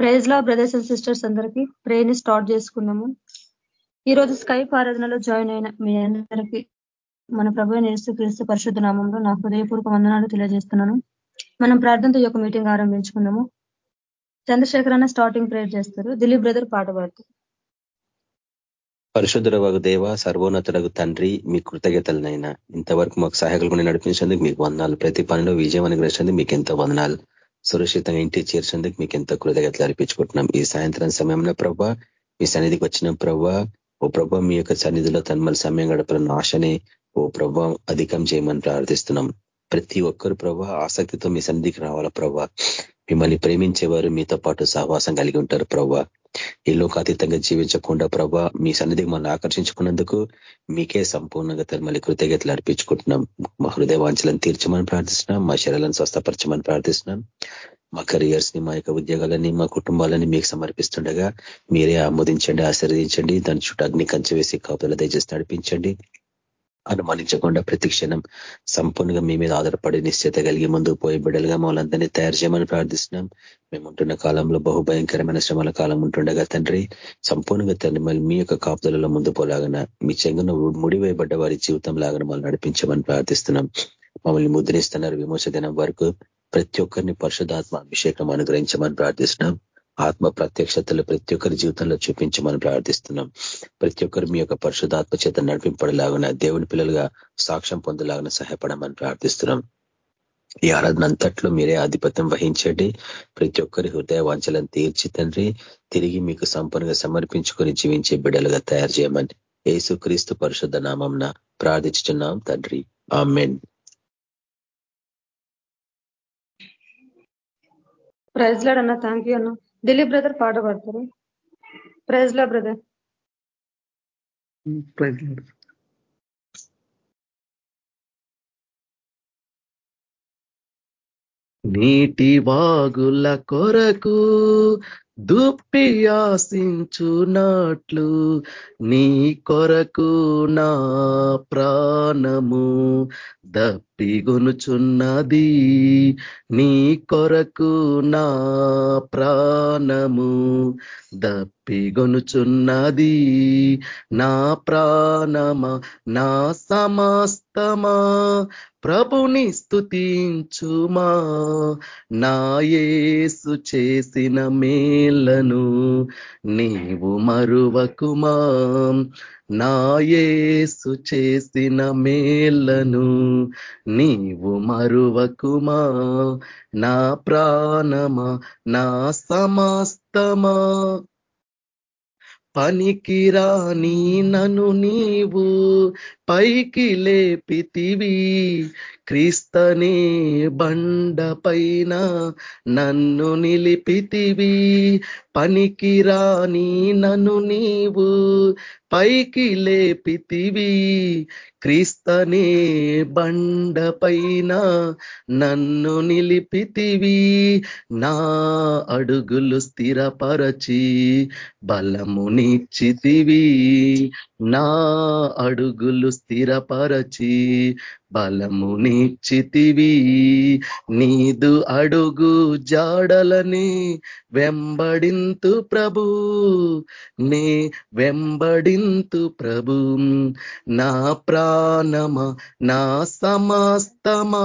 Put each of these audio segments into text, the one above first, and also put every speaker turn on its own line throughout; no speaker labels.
Praise lord brothers and sisters అందరికీ ప్రేని start చేసుకున్నాము ఈ రోజు స్కైప్ ఆరాధనలో జాయిన్ అయిన మీ అందరికీ మన ప్రభు నేస్తూ క్రీస్తు పరిశుద్ధ నామంలో నా హృదయపూర్వక వందనాలు తెలియజేస్తున్నాను. మనం ప్రార్థనతో యొక్క మీటింగ్ ఆరంభించుకున్నాము చంద్రశేఖర్ అన్న స్టార్టింగ్ ప్రేయర్ చేస్తారు. దిలీప్ బ్రదర్ పాట పాడతారు
పరిశుద్ధురవగు దేవ సర్వోన్నతులకు తండ్రి మీ కృతజ్ఞతలనైనా ఇంతవరకు మాకు సహాయకులు నడిపించేందుకు మీకు వందనాలు. ప్రతి పనిలో విజయం అనుగ్రహించేందుకు మీకు ఎంతో వందనాలు. సురక్షితంగా ఇంటికి చేర్చేందుకు మీకు ఎంతో కృతజ్ఞతలు అర్పించుకుంటున్నాం. ఈ సాయంత్రం సమయంలో ప్రభా మీ సన్నిధికి వచ్చిన ప్రభా ఓ ప్రభా మీ యొక్క సన్నిధిలో తన్మల సమయం గడపాలన్న ఆశని ఓ ప్రభా అధికం చేయమని ప్రార్థిస్తున్నాం. ప్రతి ఒక్కరు ప్రభా ఆసక్తితో మీ సన్నిధికి రావాలా ప్రభా? మిమ్మల్ని ప్రేమించేవారు మీతో పాటు సహవాసం కలిగి ఉంటారు ప్రభా. ఈ లోకాతీతంగా జీవించకుండా ప్రభా మీ సన్నిధికి మనం ఆకర్షించుకున్నందుకు మీకే సంపూర్ణంగా మళ్ళీ కృతజ్ఞతలు అర్పించుకుంటున్నాం. మా హృదయ వాంఛలను తీర్చమని ప్రార్థిస్తున్నాం. మా శరీరాలను స్వస్థపరచమని ప్రార్థిస్తున్నాం. మా కెరియర్స్ని మా యొక్క ఉద్యోగాలని మా కుటుంబాలని మీకు సమర్పిస్తుండగా మీరే ఆమోదించండి ఆశీర్వదించండి. దాని చుట్టూ అగ్ని కంచె వేసి కాపుదల దయచేసి నడిపించండి. అనుమానించకుండా ప్రతి క్షణం సంపూర్ణంగా మీ మీద ఆధారపడి నిశ్చిత కలిగి ముందుకు పోయే బిడ్డలుగా మమ్మల్ని తయారు చేయమని ప్రార్థిస్తున్నాం. మేము ఉంటున్న కాలంలో బహుభయంకరమైన శ్రమల కాలం ఉంటుండగా తండ్రి సంపూర్ణంగా తండ్రి మళ్ళీ మీ యొక్క కాపుదలలో ముందు పోలాగన మీ చెంగున ముడివేయబడ్డ వారి జీవితం లాగా మమ్మల్ని నడిపించమని ప్రార్థిస్తున్నాం. మమ్మల్ని ముద్రిస్తున్నారు విమోచ దినం వరకు ప్రతి ఒక్కరిని పరిశుధాత్మ అభిషేకం అనుగ్రహించమని ప్రార్థిస్తున్నాం. ఆత్మ ప్రత్యక్షతలు ప్రతి ఒక్కరి జీవితంలో చూపించమని ప్రార్థిస్తున్నాం. ప్రతి ఒక్కరు మీ యొక్క పరిశుధాత్మ చేత నడిపింపడలాగిన దేవుని పిల్లలుగా సాక్ష్యం పొందలాగిన సహాయపడమని ప్రార్థిస్తున్నాం. ఈ ఆరాధన అంతట్లో మీరే ఆధిపత్యం వహించండి. ప్రతి ఒక్కరి హృదయ వాంఛలను తీర్చి తండ్రి తిరిగి మీకు సంపూర్ణంగా సమర్పించుకొని జీవించే బిడ్డలుగా తయారు చేయమని యేసు క్రీస్తు పరిశుద్ధ నామంన ప్రార్థించుతున్నాం తండ్రి. ఆమెన్.
ప్రైజ్లాడన్నా థ్యాంక్ యూ అన్న. దిలీప్ బ్రదర్ పాట పాడతారు? Praise lord brother.
నీటి వాగుల కొరకు దుప్పి ఆశించున్నట్లు నీ కొరకు నా ప్రాణము దప్పిగొనుచున్నది నీ కొరకు నా ప్రాణము. దప్పిగొనుచున్నది నా ప్రాణమా నా సమస్తమా. ప్రభుని స్థుతించుమా నాయేసు చేసిన మేలను నీవు మరువకుమా. నాయేసు చేసిన మేలను నీవు మరువకుమా? నా ప్రాణమా? నా సమస్తమా? పనికిరాని నను నీవు పైకి లేపితివి. క్రీస్తనే బండ పైన నన్ను నిలిపితివి. పనికిరాని నను నీవు పైకి లేపితివి. క్రీస్తనే బండ పైన నన్ను నిలిపితివి. నా అడుగులు స్థిరపరచి బలమునిచ్చితివి నా అడుగులు స్థిరపరచి బలమునిచ్చితివి నీదు అడుగు జాడలని వెంబడింతు ప్రభు నే వెంబడింతు ప్రభు. నా ప్రాణమా నా సమస్తమా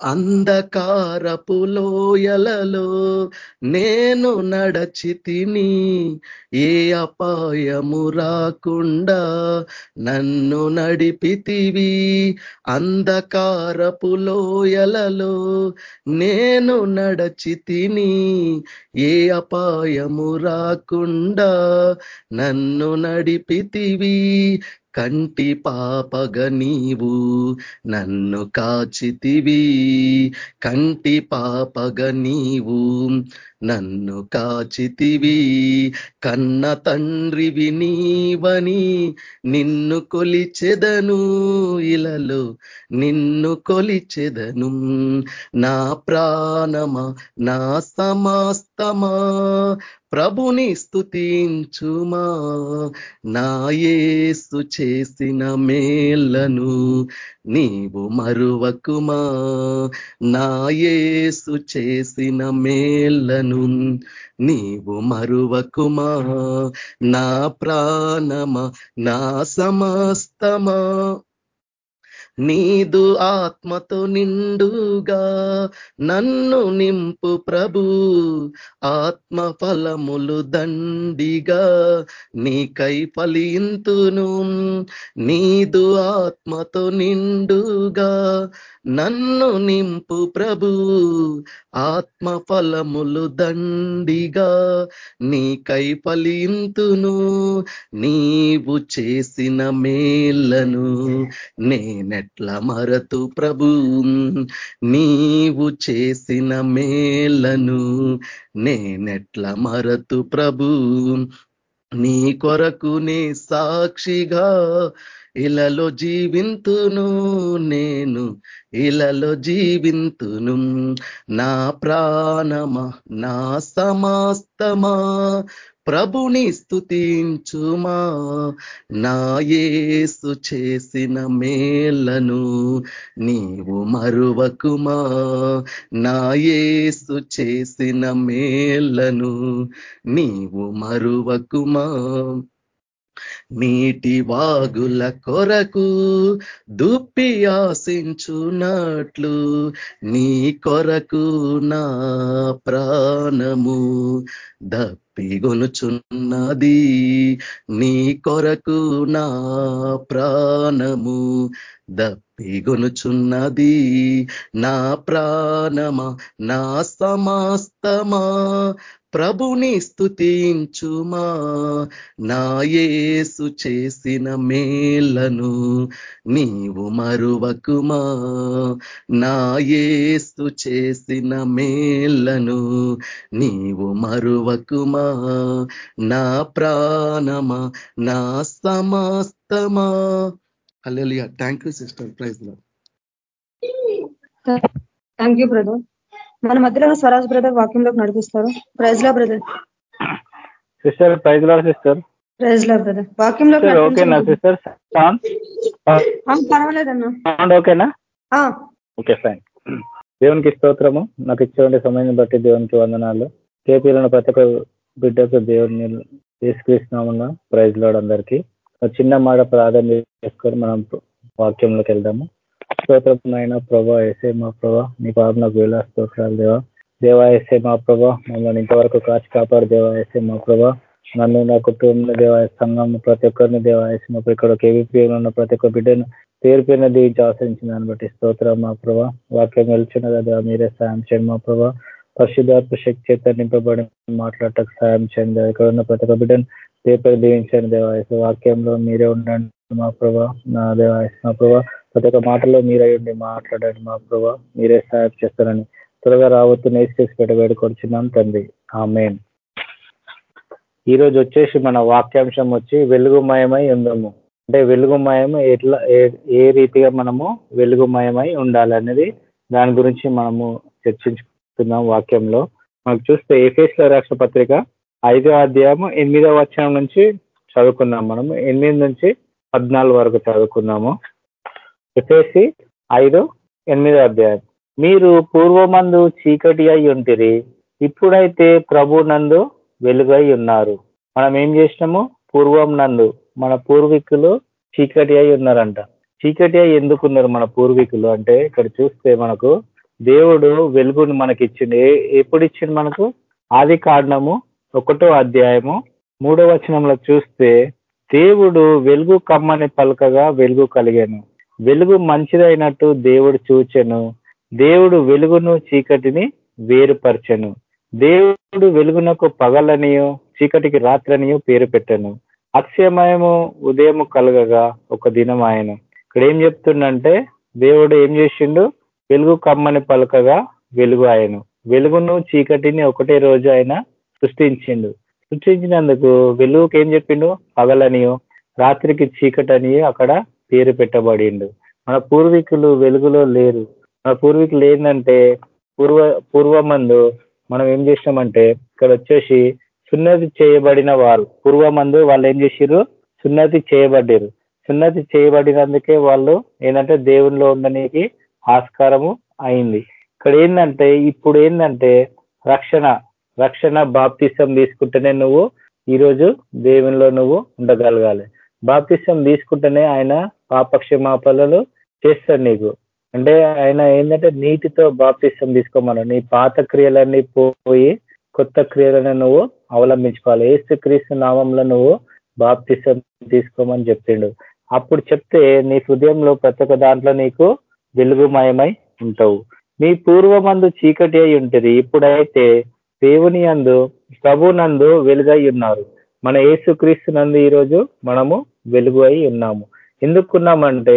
అంధకారపు లోయలలో నేను నడచి తిని ఏ అపాయము రాకుండా నన్ను నడిపితివి. అంధకారపు లోయలలో నేను నడచి తిని ఏ అపాయము రాకుండా నన్ను నడిపితివి. కంటి పాపగ నీవు నన్ను కాచితివి. కంటి పాపగ నీవు నన్ను కాచితివి కన్న తండ్రివి నీవని నిన్ను కొలిచెదను ఇలలో నిన్ను కొలిచెదను నా ప్రాణమా నా సమాస్తమా. ప్రభుని స్థుతించుమా నాయేసు చేసిన మేళ్ళను నీవు మరువకుమా. నాయేసు చేసిన మేళ్ళను నీవు మరువకుమా? నా ప్రాణమా? నా సమస్తమా? నీదు ఆత్మతో నిండుగా నన్ను నింపు ప్రభు. ఆత్మ ఫలములు దండిగా నీకై ఫలింతును. నీదు ఆత్మతో నిండుగా నన్ను నింపు ప్రభు. ఆత్మ ఫలములు దండిగా నీకై ఫలింతును. నీవు చేసిన మేళ్ళను నేనెట్ల మరతు ప్రభు? నీవు చేసిన మేళ్ళను నేనెట్ల మరతు ప్రభు? నీ కొరకునే సాక్షిగా ఇలలో జీవింతును నేను ఇలలో జీవింతును. నా ప్రాణమా నా సమాస్తమా ప్రభుని స్థుతించుమా నాయేసు చేసిన మేలను నీవు మరువకుమా. నాయేసు చేసిన మేలను నీవు మరువకుమా. నీటి వాగుల కొరకు దుప్పి ఆశించున్నట్లు నీ కొరకు నా ప్రాణము దప్పిగొనుచున్నది. నీ కొరకు నా ప్రాణము దప్పిగొనుచున్నది. నా ప్రాణమా నా సమాస్తమా ప్రభుని స్థుతించుమా నాయేసు చేసిన మేలను నీవు మరువకుమా. నాయేసు చేసిన మేలను నీవు మరువకుమా. నా ప్రాణమా నా సమాస్తమా. Hallelujah thank you sister praise
thank you brother మన మధ్యలో స్వరాజ్ బ్రదర్ వాక్యంలోకి నడిపిస్తారు. Praise lord brother
sister praise lord sister
praise lord brother వాక్యంలో
ఓకేనా సిస్టర్
పర్వాలేదన్నా.
సౌండ్ ఓకేనా ఓకే ఫైన్ దేవునికి స్తోత్రము. నాకు ఇచ్చే సమయాన్ని బట్టి దేవునికి వందనాలు. కేపీలను ప్రతి ఒక్క బిడ్డకు దేవుడిని తీసుకరిస్తున్నామన్న ప్రైజ్ లోడ్ అందరికీ. చిన్న మాట ప్రాధాన్యత చేసుకొని మనం వాక్యంలోకి వెళ్దాము. స్తోత్రమైన ప్రభా ఎసే మా ప్రభా నీ పాప నాకు వేళ స్తోత్రాలు దేవా. దేవా వేసే మా ప్రభా మమ్మల్ని ఇంతవరకు కాచి కాపాడు దేవా వేసే మా ప్రభా. నన్ను నా కుటుంబం దేవాయ సంఘం ప్రతి ఒక్కరిని దేవాయసినప్పుడు ఇక్కడ కేవీపీలో ఉన్న ప్రతి ఒక్క బిడ్డను పేరు పేరున దీవించి ఆశ్రయించిన దాన్ని బట్టి స్తోత్రం మా ప్రభా. వాక్యం వెళ్తున్న కదా మీరే సాయం చేయండి మా ప్రభా. పరిశుధాత్మ శక్తి చేత నింపబడి మాట్లాడటకు సాయం చేయండి ఇక్కడ ఉన్న ప్రతి ఒక్క బిడ్డను పేపర్ దీవించండి దేవాయసు వాక్యంలో మీరే ఉండండి మా ప్రభా నా దేవాయసు మా ప్రభా. ప్రతి ఒక్క మాటలో మీరే ఉండి మాట్లాడండి మా ప్రభా మీరే సహాయం చేస్తారని. త్వరగా రావద్దు నేసి చేసి పెట్టబెడుకొచ్చున్నాం తండ్రి. ఆ మెయిన్ ఈరోజు వచ్చేసి మన వాక్యాంశం వచ్చి వెలుగుమయమై ఉందము. అంటే వెలుగుమయం ఎట్లా ఏ రీతిగా మనము వెలుగుమయమై ఉండాలనేది దాని గురించి మనము చర్చించుకుంటున్నాం వాక్యంలో. మనకు చూస్తే ఏఫేస్ల రాష్ట్ర పత్రిక ఐదో అధ్యాయము ఎనిమిదో వచనం నుంచి చదువుకున్నాం మనము. ఎనిమిది నుంచి పద్నాలుగు వరకు చదువుకున్నాము ఎఫేసి ఐదు ఎనిమిదో అధ్యాయం. మీరు పూర్వమందు చీకటి అయి ఉంటిరి ఇప్పుడైతే ప్రభు నందు వెలుగై ఉన్నారు. మనం ఏం చేసినాము? పూర్వం నందు మన పూర్వీకులు చీకటి అయి ఉన్నారంట. చీకటి అయి ఎందుకున్నారు మన పూర్వీకులు? అంటే ఇక్కడ చూస్తే మనకు దేవుడు వెలుగుని మనకి ఇచ్చిండు ఎప్పుడు ఇచ్చిండు మనకు? ఆది కారణము ఒకటో అధ్యాయము మూడో వచనంలో చూస్తే దేవుడు వెలుగు కమ్మని పలకగా వెలుగు కలిగాను. వెలుగు మంచిదైనట్టు దేవుడు చూచెను. దేవుడు వెలుగును చీకటిని వేరుపరచను. దేవుడు వెలుగునకు పగలనియో చీకటికి రాత్రనియో పేరు పెట్టను. అక్షయమయము ఉదయము కలగగా ఒక దినం ఆయన. ఇక్కడ ఏం చెప్తుండంటే దేవుడు ఏం చేసిండు? వెలుగు కమ్మని పలకగా వెలుగు ఆయను. వెలుగును చీకటిని ఒకటే రోజు ఆయన సృష్టించిండు. సృష్టించినందుకు వెలుగుకి ఏం చెప్పిండు? పగలనియో రాత్రికి చీకటని అక్కడ పేరు పెట్టబడిండు. మన పూర్వీకులు వెలుగులో లేరు. మన పూర్వీకులు ఏంటంటే పూర్వ పూర్వమందు మనం ఏం చేసినామంటే ఇక్కడ వచ్చేసి సున్నతి చేయబడిన వారు. పూర్వమందు వాళ్ళు ఏం చేసిర్రు? సున్నతి చేయబడ్డారు సున్నతి చేయబడినందుకే వాళ్ళు ఏంటంటే దేవునిలో ఉండడానికి ఆస్కారము అయింది. ఇక్కడ ఏంటంటే ఇప్పుడు ఏంటంటే రక్షణ. రక్షణ బాప్తిసం తీసుకుంటేనే నువ్వు ఈరోజు దేవునిలో నువ్వు ఉండగలగాలి. బాప్తిసం తీసుకుంటేనే ఆయన పాపక్షమాపణలు చేస్తాడు నీకు. అంటే ఆయన ఏంటంటే నీటితో బాప్తిసం తీసుకోమను నీ పాత క్రియలన్నీ పోయి కొత్త క్రియలను నువ్వు అవలంబించుకోవాలి. ఏసు క్రీస్తు నామంలో నువ్వు బాప్తిసం తీసుకోమని చెప్పిండు. అప్పుడు చెప్తే నీ హృదయంలో ప్రతి ఒక్క దాంట్లో నీకు వెలుగుమయమై ఉంటావు. మీ పూర్వమందు చీకటి అయి ఉంటుంది. ఇప్పుడైతే దేవుని అందు ప్రభునందు వెలుగై ఉన్నారు. మన యేసుక్రీస్తు నందు ఈరోజు మనము వెలుగు అయి ఉన్నాము. ఎందుకున్నామంటే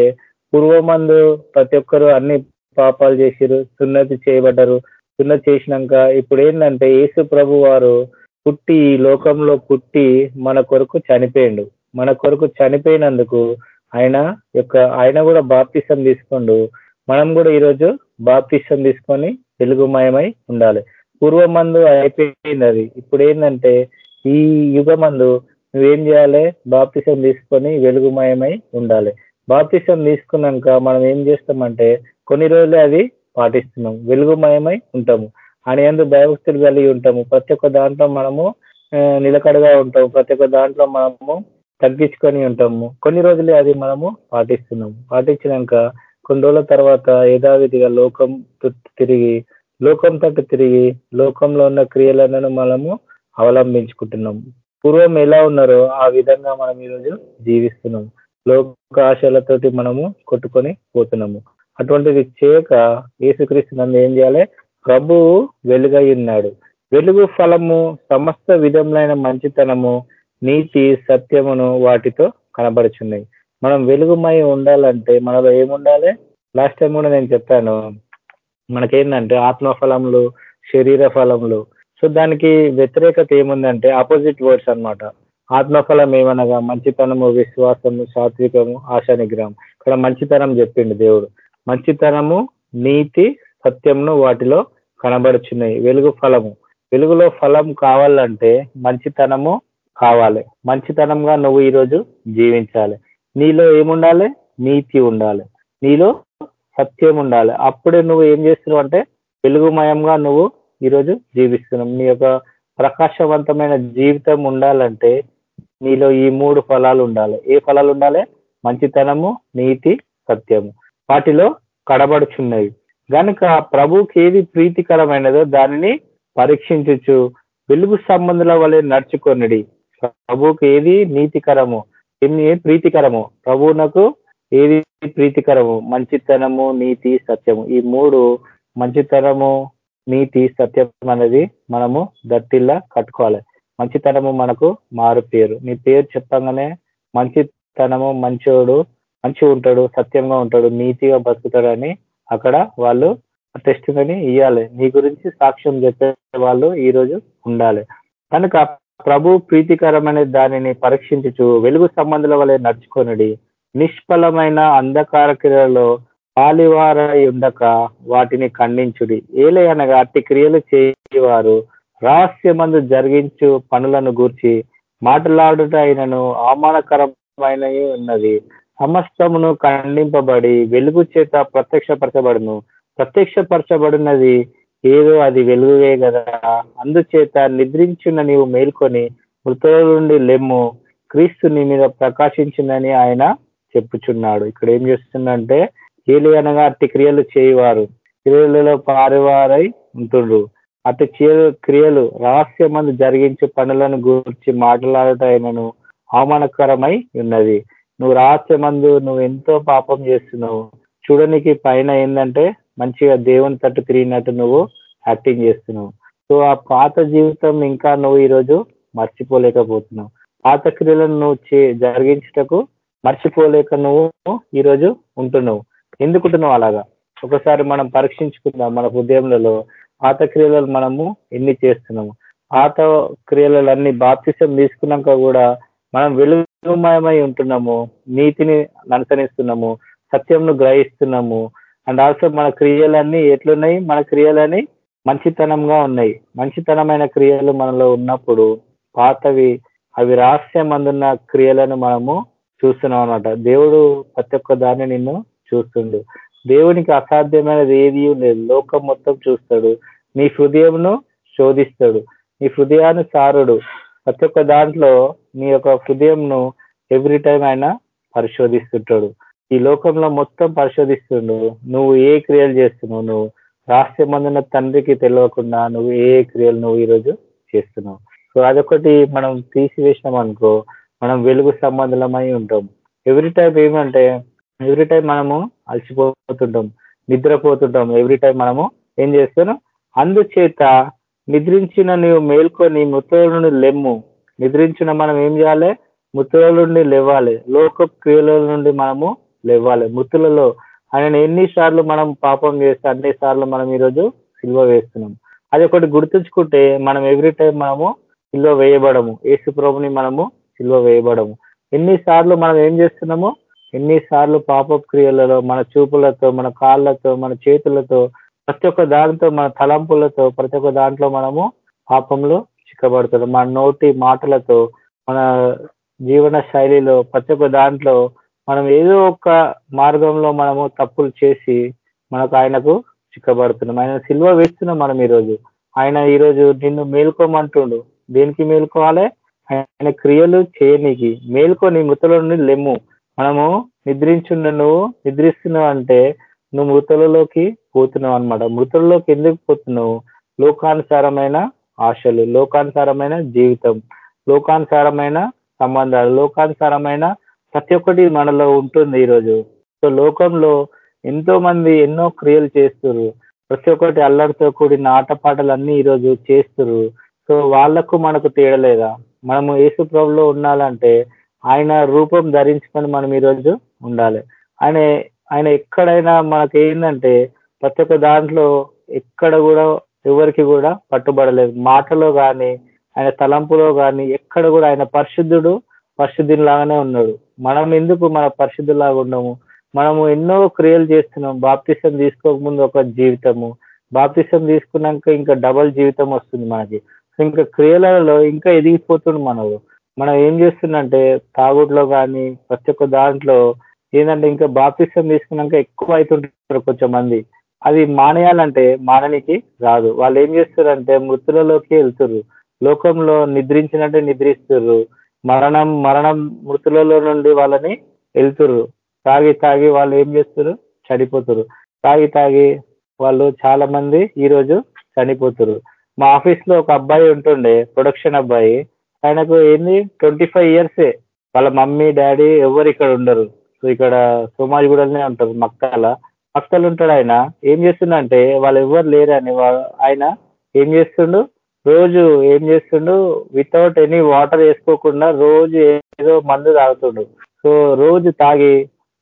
పూర్వమందు ప్రతి ఒక్కరు అన్ని పాపాలు చేసిరు సున్నతి చేయబడ్డరు సున్నతి చేసినాక ఇప్పుడు ఏంటంటే యేసు ప్రభు వారు పుట్టి ఈ లోకంలో పుట్టి మన కొరకు చనిపోయిండు. మన కొరకు చనిపోయినందుకు ఆయన యొక్క ఆయన కూడా బాప్తిసం తీసుకోండు. మనం కూడా ఈరోజు బాప్తిసం తీసుకొని వెలుగుమయమై ఉండాలి. పూర్వమందు అయిపోయింది అది. ఇప్పుడు ఏంటంటే ఈ యుగమందు నువ్వేం చేయాలి? బాప్తిసం తీసుకొని వెలుగుమయమై ఉండాలి. బాప్తిసం తీసుకున్నాక మనం ఏం చేస్తామంటే కొన్ని రోజులే అది పాటిస్తున్నాం. వెలుగుమయమై ఉంటాము. అని ఎందుకు భయభక్తులు కలిగి ఉంటాము. ప్రతి ఒక్క దాంట్లో మనము నిలకడగా ఉంటాము. ప్రతి ఒక్క దాంట్లో మనము తగ్గించుకొని ఉంటాము. కొన్ని రోజులే అది మనము పాటిస్తున్నాం పాటించినాక కొన్ని రోజుల తర్వాత యథావిధిగా లోకం తిరిగి లోకం తట్టు తిరిగి లోకంలో ఉన్న క్రియలను మనము అవలంబించుకుంటున్నాం. పూర్వం ఎలా ఉన్నారో ఆ విధంగా మనం ఈరోజు జీవిస్తున్నాం. లోక ఆశలతోటి మనము కొట్టుకొని పోతున్నాము. అటువంటిది చేయక యేసుక్రీస్తు నన్ను ఏం చేయాలి? ప్రభువు వెలుగై ఉన్నాడు. వెలుగు ఫలము సమస్త విధములైన మంచితనము నీతి సత్యమును వాటితో కనబడుచున్నాయి. మనం వెలుగుమై ఉండాలంటే మనలో ఏముండాలి? లాస్ట్ టైం కూడా నేను చెప్పాను మనకేంటంటే ఆత్మఫలములు శరీర ఫలములు సో దానికి వ్యతిరేకత ఏముందంటే ఆపోజిట్ వర్డ్స్ అనమాట ఆత్మఫలం ఏమనగా మంచితనము విశ్వాసము సాత్వికము ఆశా నిగ్రహం ఇక్కడ మంచితనం చెప్పిండు దేవుడు. మంచితనము నీతి సత్యమును వాటిలో కనబడుచున్నాయి. వెలుగు ఫలము. వెలుగులో ఫలం కావాలంటే మంచితనము కావాలి. మంచితనంగా నువ్వు ఈరోజు జీవించాలి. నీలో ఏముండాలి? నీతి ఉండాలి. నీలో సత్యం ఉండాలి. అప్పుడే నువ్వు ఏం చేస్తున్నావు అంటే వెలుగుమయంగా నువ్వు ఈరోజు జీవిస్తున్నావు. నీ యొక్క ప్రకాశవంతమైన జీవితం ఉండాలంటే నీలో ఈ మూడు ఫలాలు ఉండాలి. ఏ ఫలాలు ఉండాలి? మంచితనము నీతి సత్యము. వాటిలో కడబడుచున్నవి కనుక ప్రభుకి ఏది ప్రీతికరమైనదో దానిని పరీక్షించచ్చు వెలుగు సంబంధుల వలె నడుచుకొనిడి. ప్రభుకి ఏది నీతికరము ఎన్ని ప్రీతికరము ప్రభువునకు ఏది ప్రీతికరము? మంచితనము నీతి సత్యము. ఈ మూడు మంచితనము నీతి సత్యం అనేది మనము దట్టిల్లా కట్టుకోవాలి. మంచితనము మనకు మారు పేరు. నీ పేరు చెప్పంగానే మంచితనము మంచోడు మంచి ఉంటాడు సత్యంగా ఉంటాడు నీతిగా బతుకుతాడని అక్కడ వాళ్ళు టెస్ట్ అని ఇవ్వాలి నీ గురించి సాక్ష్యం చెప్పే వాళ్ళు ఈరోజు ఉండాలి. కనుక ప్రభు ప్రీతికరమైన దానిని పరీక్షించుచు వెలుగు సంబంధుల వలె నడుచుకొనడి. నిష్ఫలమైన అంధకార క్రియలలో పాలివార ఉండక వాటిని ఖండించుడి. ఏలే అనగా అట్టి క్రియలు చేయవారు రహస్యమందు జరిగించు పనులను గూర్చి మాట్లాడుట అయినను అవమానకరమైనవి ఉన్నది. సమస్తమును ఖండింపబడి వెలుగు చేత ప్రత్యక్షపరచబడును. ప్రత్యక్షపరచబడినది ఏదో అది వెలుగువే కదా అందుచేత నిద్రించిన నీవు మేల్కొని మృతుల నుండి లెమ్ము. క్రీస్తు నీ మీద ప్రకాశించిందని ఆయన చెప్పుచున్నాడు. ఇక్కడ ఏం చేస్తుందంటే ఏలి అనగా అట్టి క్రియలు చేయవారు. క్రియలలో పారివారై ఉంటుండ్రు. అటు క్రియలు రహస్యమందు జరిగించే పనులను గురించి మాట్లాడటైనను అవమానకరమై ఉన్నది. నువ్వు రహస్యమందు నువ్వు ఎంతో పాపం చేస్తున్నావు. చూడనికి పైన ఏంటంటే మంచిగా దేవుని తట్టు తిరిగినట్టు నువ్వు యాక్టింగ్ చేస్తున్నావు. సో ఆ పాత జీవితం ఇంకా నువ్వు ఈరోజు మర్చిపోలేకపోతున్నావు. పాత క్రియలను నువ్వు జరిగించటకు మర్చిపోలేక నువ్వు ఈరోజు ఉంటున్నావు. ఎందుకుంటున్నావు అలాగా? ఒకసారి మనం పరీక్షించుకుందాం మన హృదయంలో. పాత క్రియలను మనము ఎన్ని చేస్తున్నాము? పాత క్రియలన్నీ బాప్తిసం తీసుకున్నాక కూడా మనం వెలుగుమయమై ఉంటున్నాము. నీతిని అనుసరిస్తున్నాము. సత్యంను గ్రహిస్తున్నాము. అండ్ ఆల్సో మన క్రియలన్నీ ఎట్లున్నాయి? మన క్రియలని మంచితనంగా ఉన్నాయి. మంచితనమైన క్రియలు మనలో ఉన్నప్పుడు పాతవి అవి రహస్యమందున్న క్రియలను మనము చూస్తున్నావు అనమాట దేవుడు ప్రతి ఒక్క దాన్ని నిన్ను చూస్తుండు. దేవునికి అసాధ్యమైనది ఏది లేదు. లోకం మొత్తం చూస్తాడు. నీ హృదయంను శోధిస్తాడు. నీ హృదయాన్ని సారుడు ప్రతి ఒక్క దాంట్లో నీ యొక్క హృదయంను ఎవ్రీ టైం ఆయన పరిశోధిస్తుంటాడు. ఈ లోకంలో మొత్తం పరిశోధిస్తుండు. నువ్వు ఏ క్రియలు చేస్తున్నావు? నువ్వు రహస్యమందున తండ్రికి తెలియకుండా నువ్వు ఏ క్రియలు నువ్వు ఈరోజు చేస్తున్నావు? సో అదొకటి మనం తీసివేసినాం అనుకో మనం వెలుగు సంబంధమై ఉంటాం. ఎవ్రీ టైం ఏమంటే ఎవ్రీ టైం మనము అలసిపోతుంటాం నిద్రపోతుంటాం ఎవ్రీ టైం మనము ఏం చేస్తున్నాం అందుచేత నిద్రించిన నీవు మేల్కొని మృతుల నుండి లెమ్ము. నిద్రించిన మనం ఏం చేయాలి? మృతుల నుండి లేవాలి. లోక క్రియల నుండి మనము లేవాలి. మృతులలో ఆయన ఎన్నిసార్లు మనం పాపం చేస్తే అన్ని సార్లు మనం ఈరోజు సిల్వ వేస్తున్నాం. అది ఒకటి గుర్తుంచుకుంటే మనం ఎవ్రీ టైం మనము సిల్వ వేయబడము. ఏసు ప్రభుని మనము సిల్వ వేయబడము. ఎన్నిసార్లు మనం ఏం చేస్తున్నాము ఎన్నిసార్లు పాప క్రియలలో మన చూపులతో మన కాళ్ళతో మన చేతులతో ప్రతి ఒక్క దానితో మన తలంపులతో ప్రతి ఒక్క దాంట్లో మనము పాపంలో చిక్కబడుతున్నాం. మన నోటి మాటలతో మన జీవన శైలిలో ప్రతి ఒక్క దాంట్లో మనం ఏదో ఒక మార్గంలో మనము తప్పులు చేసి మనకు ఆయనకు చిక్కబడుతున్నాం. ఆయన సిల్వ వేస్తున్నాం మనం ఈరోజు. ఆయన ఈరోజు నిన్ను మేల్కోమంటుండు. దేనికి మేల్కోవాలి? ఆయన క్రియలు చేయనీకి మేల్కో నీ మృతుల నుండి లెమ్ము. మనము నిద్రించుండ నువ్వు నిద్రిస్తున్నావు అంటే నువ్వు మృతులలోకి పోతున్నావు అనమాట మృతులలోకి ఎందుకు పోతున్నావు? లోకానుసారమైన ఆశలు లోకానుసారమైన జీవితం లోకానుసారమైన సంబంధాలు లోకానుసారమైన ప్రతి ఒక్కటి మనలో ఉంటుంది ఈరోజు. సో లోకంలో ఎంతో మంది ఎన్నో క్రియలు చేస్తున్నారు ప్రతి ఒక్కటి అల్లరితో కూడిన ఆటపాటలు అన్ని ఈరోజు చేస్తున్నారు సో వాళ్ళకు మనకు తేడలేదా మనము ఏసు ప్రభులో ఉండాలంటే ఆయన రూపం ధరించుకొని మనం ఈరోజు ఉండాలి. ఆయన ఆయన ఎక్కడైనా మనకి ఏంటంటే ప్రతి ఒక్క దాంట్లో ఎక్కడ కూడా ఎవరికి కూడా పట్టుబడలేదు. మాటలో కానీ ఆయన తలంపులో కానీ ఎక్కడ కూడా ఆయన పరిశుద్ధుడు పరిశుద్ధులాగానే ఉన్నాడు. మనం ఎందుకు మన పరిశుద్ధులాగా ఉండము? మనము ఎన్నో క్రియలు చేస్తున్నాం. బాప్తిసం తీసుకోకముందు ఒక జీవితము. బాప్తిసం తీసుకున్నాక ఇంకా డబల్ జీవితం వస్తుంది మనకి. ఇంకా క్రియలలో ఇంకా ఎదిగిపోతుండు మనకు మనం ఏం చేస్తుందంటే తాగుట్లో కానీ ప్రతి ఒక్క దాంట్లో ఏంటంటే ఇంకా బాప్తిసం తీసుకున్నాక ఎక్కువ అవుతుంటారు కొంచెం మంది అది మానేయాలంటే మాననికి రాదు. వాళ్ళు ఏం చేస్తారంటే మృతులలోకి వెళ్తుర్రు. లోకంలో నిద్రించినట్టే నిద్రిస్తుర్రు. మరణం మరణం మృతులలో నుండి వాళ్ళని వెళ్తుర్రు. తాగి తాగి వాళ్ళు ఏం చేస్తారు చనిపోతుర్రు. తాగి తాగి వాళ్ళు చాలా మంది ఈరోజు చనిపోతారు మా ఆఫీస్లో ఒక అబ్బాయి ఉంటుండే ప్రొడక్షన్ అబ్బాయి. ఆయనకు ఏంది? ట్వంటీ ఫైవ్ ఇయర్సే వాళ్ళ మమ్మీ డాడీ ఎవరు ఇక్కడ ఉండరు. సో ఇక్కడ సోమాజిగూడలోనే ఉంటారు మక్కల. మక్కలు ఉంటాడు ఆయన. ఏం చేస్తుండంటే వాళ్ళు ఎవరు లేరని ఆయన ఏం చేస్తుండు? రోజు ఏం చేస్తుండు? వితౌట్ ఎనీ వాటర్ వేసుకోకుండా రోజు ఏదో మందు తాగుతుండు. సో రోజు తాగి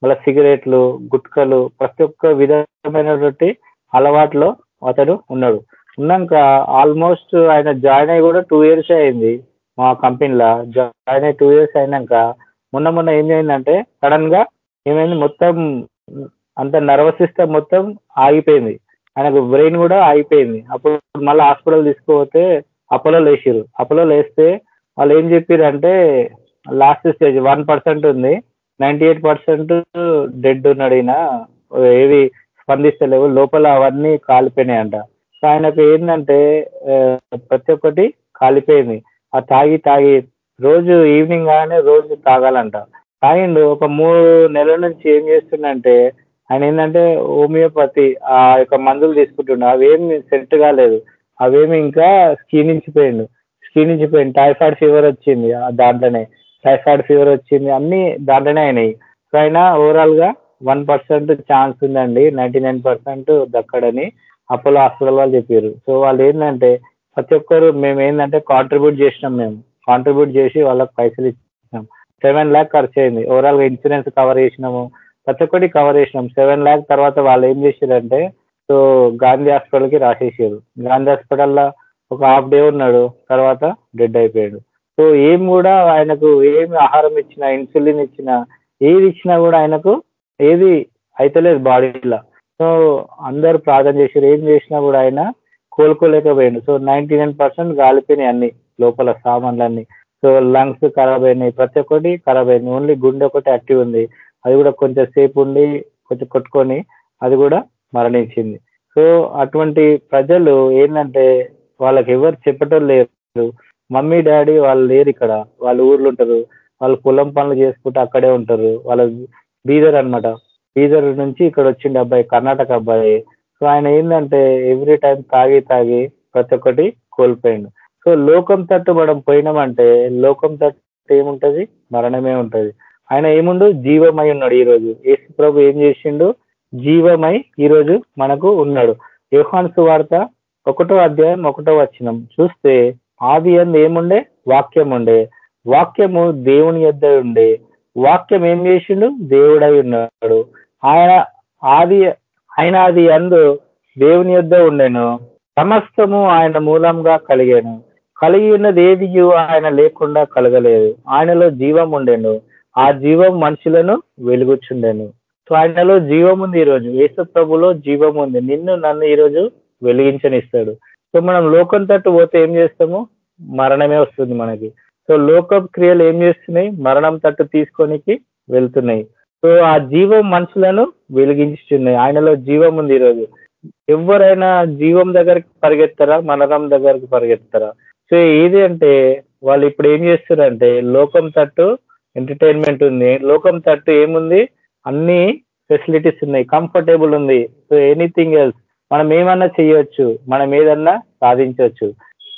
మళ్ళీ సిగరెట్లు గుట్కలు ప్రతి ఒక్క విధమైనటువంటి అలవాట్లో అతడు ఉన్నాడు. ఉన్నాక ఆల్మోస్ట్ ఆయన జాయిన్ అయ్యి కూడా టూ ఇయర్స్ అయింది మా కంపెనీలో జాయిన్ అయ్యి టూ ఇయర్స్ అయినాక మొన్న మొన్న ఏం చేయిందంటే సడన్గా ఏమైంది మొత్తం అంత నర్వస్ సిస్టమ్ మొత్తం ఆగిపోయింది. ఆయనకు బ్రెయిన్ కూడా ఆగిపోయింది. అప్పుడు మళ్ళీ హాస్పిటల్ తీసుకుపోతే అపోలో లేచిరు అపోలో లేస్తే వాళ్ళు ఏం చెప్పారు అంటే లాస్ట్ స్టేజ్ వన్ పర్సెంట్ ఉంది. నైంటీ ఎయిట్ పర్సెంట్ డెడ్ ఉన్నాడు ఈయన. ఏవి స్పందిస్తలేవు. లోపల అవన్నీ కాలిపోయినాయి అంట ఆయనకు ఏంటంటే ప్రతి ఒక్కటి కాలిపోయింది. ఆ తాగి తాగి రోజు ఈవినింగ్ కానీ రోజు తాగాలంట. తాగిండు. ఒక మూడు నెలల నుంచి ఏం చేస్తుండంటే ఆయన ఏంటంటే హోమియోపతి ఆ యొక్క మందులు తీసుకుంటుండు. అవేమి సెట్ కాలేదు. అవేమి ఇంకా క్షీణించిపోయిండు. క్షీణించిపోయింది టైఫాయిడ్ ఫీవర్ వచ్చింది దాంట్లోనే. టైఫాయిడ్ ఫీవర్ వచ్చింది. అన్ని దాంట్లోనే అయినాయి. సో అయినా ఓవరాల్గా వన్ పర్సెంట్ ఛాన్స్ ఉందండి. నైంటీ నైన్ పర్సెంట్ దక్కడని. అపోలో హాస్పిటల్ వాళ్ళు చెప్పారు. సో వాళ్ళు ఏంటంటే ప్రతి ఒక్కరు మేము ఏంటంటే కాంట్రిబ్యూట్ చేసినాం మేము. కాంట్రిబ్యూట్ చేసి వాళ్ళకి పైసలు ఇచ్చినాం. సెవెన్ ల్యాక్ ఖర్చు అయింది. ఓవరాల్గా ఇన్సూరెన్స్ కవర్ చేసినాము. ప్రతి ఒక్కటి కవర్ చేసినాం. సెవెన్ ల్యాక్ తర్వాత వాళ్ళు ఏం చేశారంటే సో గాంధీ హాస్పిటల్కి రాసేసారు. గాంధీ హాస్పిటల్లో ఒక హాఫ్ డే ఉన్నాడు. తర్వాత డెడ్ అయిపోయాడు. సో ఏం కూడా ఆయనకు ఏమి ఆహారం ఇచ్చినా ఇన్సులిన్ ఇచ్చినా ఏది ఇచ్చినా కూడా ఆయనకు ఏది అయితలేదు బాడీలో సో అందరు ప్రార్థన చేసారు ఏం చేసినా కూడా ఆయన కోలుకోలేకపోయాడు. సో నైన్టీ నైన్ పర్సెంట్ గాలిపోయినాయి అన్ని లోపల సామాన్లన్నీ. సో లంగ్స్ ఖరాబ్ అయినాయి. ప్రతి ఒక్కటి ఖరాబ్ అయింది ఓన్లీ గుండె ఒకటి యాక్టివ్ ఉంది. అది కూడా కొంచెం సేపు ఉండి కొంచెం కొట్టుకొని అది కూడా మరణించింది. సో అటువంటి ప్రజలు ఏంటంటే వాళ్ళకి ఎవరు చెప్పటం లేరు. మమ్మీ డాడీ వాళ్ళు లేరు ఇక్కడ. వాళ్ళ ఊర్లో ఉంటారు. వాళ్ళు పొలం పనులు చేసుకుంటూ అక్కడే ఉంటారు. వాళ్ళ బీదర్ అనమాట బీదర్ నుంచి ఇక్కడ వచ్చిండు అబ్బాయి కర్ణాటక అబ్బాయి. సో ఆయన ఏంటంటే ఎవ్రీ టైం తాగి తాగి ప్రతి ఒక్కటి కోల్పోయిండు. సో లోకం తట్టు మనం పోయినామంటే లోకం తట్టు ఏముంటది? మరణమే ఉంటది. ఆయన ఏముండు? జీవమై ఉన్నాడు ఈ రోజు యేసు ప్రభు ఏం చేసిండు? జీవమై ఈ రోజు మనకు ఉన్నాడు. యోహాన్ సువార్త ఒకటో అధ్యాయం ఒకటో వచ్చినం చూస్తే ఆది అందు ఏముండే? వాక్యం ఉండే వాక్యము దేవుని యొద్ద ఉండే వాక్యం ఏం చేసిండు? దేవుడై ఉన్నాడు. ఆయన ఆది ఆయన అది అందు దేవుని యొద్ద ఉండెను. సమస్తము ఆయన మూలంగా కలిగాను. కలిగి ఉన్నది ఏది ఆయన లేకుండా కలగలేదు. ఆయనలో జీవం ఉండెను. ఆ జీవం మనుషులను వెలుగుచుండెను. సో ఆయనలో జీవం ఉంది ఈరోజు. యేసు ప్రభులో జీవం ఉంది. నిన్ను నన్ను ఈరోజు వెలిగించనిస్తాడు. సో మనం లోకం తట్టు పోతే ఏం చేస్తాము? మరణమే వస్తుంది మనకి. సో లోక క్రియలు ఏం చేస్తున్నాయి? మరణం తట్టు తీసుకోనికి వెళ్తున్నాయి. సో ఆ జీవం మనుషులను వెలిగించుతున్నాయి ఆయనలో జీవం ఉంది ఈరోజు. ఎవరైనా జీవం దగ్గరికి పరిగెత్తారా? మరణం దగ్గరికి పరిగెత్తారా? సో ఏది అంటే వాళ్ళు ఇప్పుడు ఏం చేస్తారంటే లోకం తట్టు ఎంటర్టైన్మెంట్ ఉంది. లోకం తట్టు ఏముంది? అన్ని ఫెసిలిటీస్ ఉన్నాయి. కంఫర్టబుల్ ఉంది. So anything else. మనం ఏమన్నా చేయొచ్చు. మనం ఏదన్నా సాధించవచ్చు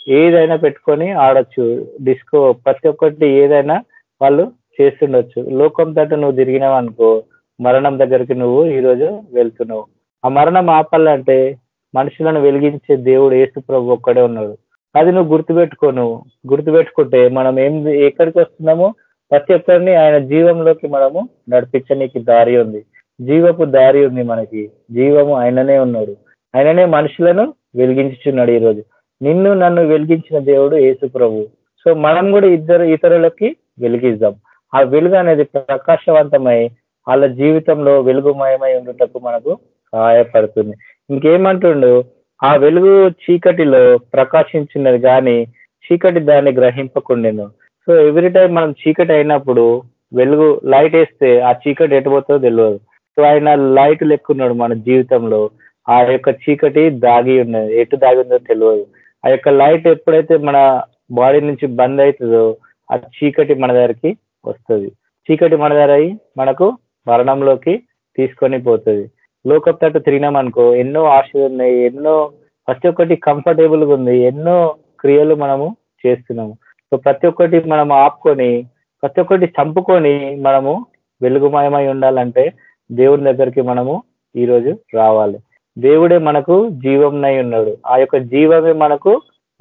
ఏదైనా పెట్టుకొని ఆడొచ్చు. డిస్కో ప్రతి ఒక్కటి ఏదైనా వాళ్ళు చేస్తుండొచ్చు. లోకం తట్టు నువ్వు తిరిగినావు అనుకో మరణం దగ్గరికి నువ్వు ఈరోజు వెళ్తున్నావు. ఆ మరణం ఆపాలంటే మనుషులను వెలిగించే దేవుడు ఏసు ప్రభు ఒక్కడే ఉన్నాడు. అది నువ్వు గుర్తుపెట్టుకో నువ్వు. గుర్తుపెట్టుకుంటే మనం ఏం ఎక్కడికి వస్తున్నామో ప్రతి ఒక్కరిని ఆయన జీవంలోకి మనము నడిపించడానికి దారి ఉంది. జీవపు దారి ఉంది మనకి. జీవము ఆయననే ఉన్నాడు. ఆయననే మనుషులను వెలిగించుచున్నాడు ఈరోజు నిన్ను నన్ను వెలిగించిన దేవుడు యేసు ప్రభు. సో మనం కూడా ఇద్దరు ఇతరులకి వెలిగిద్దాం. ఆ వెలుగు అనేది ప్రకాశవంతమై వాళ్ళ జీవితంలో వెలుగుమయమై ఉండేటప్పుడు మనకు సహాయపడుతుంది. ఇంకేమంటుండు? ఆ వెలుగు చీకటిలో ప్రకాశించినది కానీ చీకటి దాన్ని గ్రహింపకుండేను. సో ఎవ్రీ టైం మనం చీకటి అయినప్పుడు వెలుగు లైట్ వేస్తే ఆ చీకటి ఎటుపోతుందో తెలియదు సో ఆయన లైట్ లెక్కున్నాడు మన జీవితంలో. ఆ యొక్క చీకటి దాగి ఉన్నది. ఎటు దాగి ఉందో తెలియదు ఆ యొక్క లైట్ ఎప్పుడైతే మన బాడీ నుంచి బంద్ అవుతుందో ఆ చీకటి మన దగ్గరికి వస్తుంది. చీకటి మన దగ్గర అయి మనకు మరణంలోకి తీసుకొని పోతుంది. లోకప్ తట్టు తిరిగినామనుకో ఎన్నో ఆశలు ఉన్నాయి ఎన్నో ప్రతి ఒక్కటి కంఫర్టబుల్గా ఉంది ఎన్నో క్రియలు మనము చేస్తున్నాము. సో ప్రతి ఒక్కటి మనం ఆపుకొని ప్రతి ఒక్కటి చంపుకొని మనము వెలుగుమయమై ఉండాలంటే దేవుని దగ్గరికి మనము ఈరోజు రావాలి. దేవుడే మనకు జీవంనై ఉన్నాడు. ఆ యొక్క జీవమే మనకు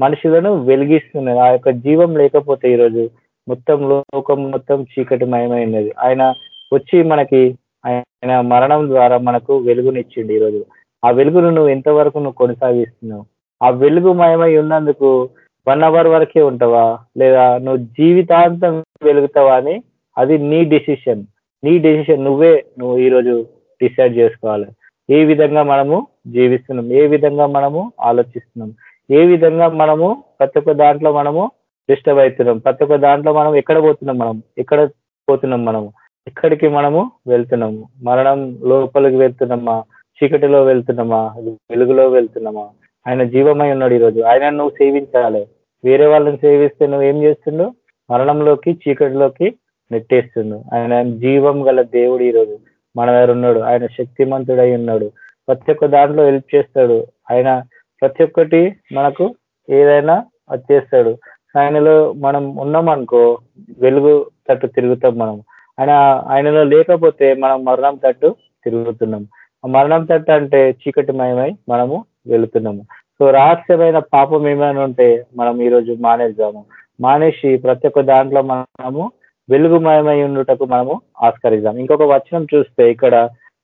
మనుషులను వెలిగిస్తున్నది ఆ యొక్క జీవం లేకపోతే ఈరోజు మొత్తం లోకం మొత్తం చీకటి మయమైనది ఆయన వచ్చి మనకి ఆయన మరణం ద్వారా మనకు వెలుగునిచ్చిండు ఈరోజు. ఆ వెలుగును నువ్వు ఎంతవరకు నువ్వు కొనసాగిస్తున్నావు? ఆ వెలుగు మయమై ఉన్నందుకు వన్ అవర్ వరకే ఉంటావా? లేదా నువ్వు జీవితాంతం వెలుగుతావా అని? అది నీ డెసిషన్. నీ డెసిషన్ నువ్వే నువ్వు ఈరోజు డిసైడ్ చేసుకోవాలి. ఏ విధంగా మనము జీవిస్తున్నాం? ఏ విధంగా మనము ఆలోచిస్తున్నాం? ఏ విధంగా మనము ప్రతి ఒక్క దాంట్లో మనము డిస్టర్బ్ అవుతున్నాం. ప్రతి ఒక్క దాంట్లో మనం ఎక్కడ పోతున్నాం మనం? ఎక్కడ పోతున్నాం మనము? ఎక్కడికి మనము వెళ్తున్నాము? మరణం లోపలికి వెళ్తున్నామా? చీకటిలో వెళ్తున్నామా? వెలుగులో వెళ్తున్నామా? ఆయన జీవమై ఉన్నాడు ఈరోజు. ఆయన నువ్వు సేవించాలి. వేరే వాళ్ళని సేవిస్తే నువ్వు ఏం చేస్తుండో? మరణంలోకి చీకటిలోకి నెట్టేస్తుండు. ఆయన జీవం గల దేవుడు ఈరోజు మన దగ్గర ఉన్నాడు. ఆయన శక్తిమంతుడై ఉన్నాడు. ప్రతి ఒక్క దాంట్లో హెల్ప్ చేస్తాడు. ఆయన ప్రతి ఒక్కటి మనకు ఏదైనా వచ్చేస్తాడు ఆయనలో మనం ఉన్నామనుకో వెలుగు తట్టు తిరుగుతాం మనం. ఆయన ఆయనలో లేకపోతే మనం మరణం తట్టు తిరుగుతున్నాం. మరణం తట్టు అంటే చీకటి మయమై మనము వెళుతున్నాము. సో రహస్యమైన పాపం ఏమైనా ఉంటే మనం ఈరోజు మానేద్దాము. మానేసి ప్రతి ఒక్క దాంట్లో మనము వెలుగుమయమై ఉండుటకు మనము ఆస్కరిద్దాం. ఇంకొక వచనం చూస్తే ఇక్కడ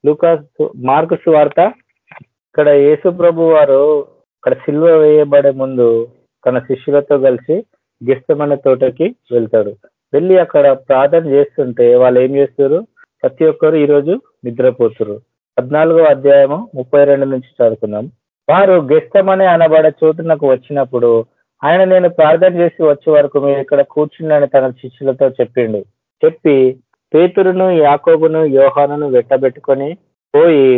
లూకాస్ మార్కుస్ వార్త. ఇక్కడ యేసు ప్రభు వారు ఇక్కడ సిల్వ వేయబడే ముందు తన శిష్యులతో కలిసి గిస్తమన్న తోటకి వెళ్తాడు వెళ్ళి అక్కడ ప్రార్థన చేస్తుంటే వాళ్ళు ఏం చేస్తారు? ప్రతి ఒక్కరు ఈరోజు నిద్రపోతురు. పద్నాలుగో అధ్యాయము ముప్పై రెండు నుంచి చదువుకున్నాం వారు గెస్తమని అనబడే చోటునకు వచ్చినప్పుడు ఆయన నేను ప్రార్థన చేసి వచ్చే వరకు మీరు ఇక్కడ కూర్చుండని తన శిష్యులతో చెప్పిండు. చెప్పి పేతురును యాకోబును యోహానును వెట్టబెట్టుకొని పోయి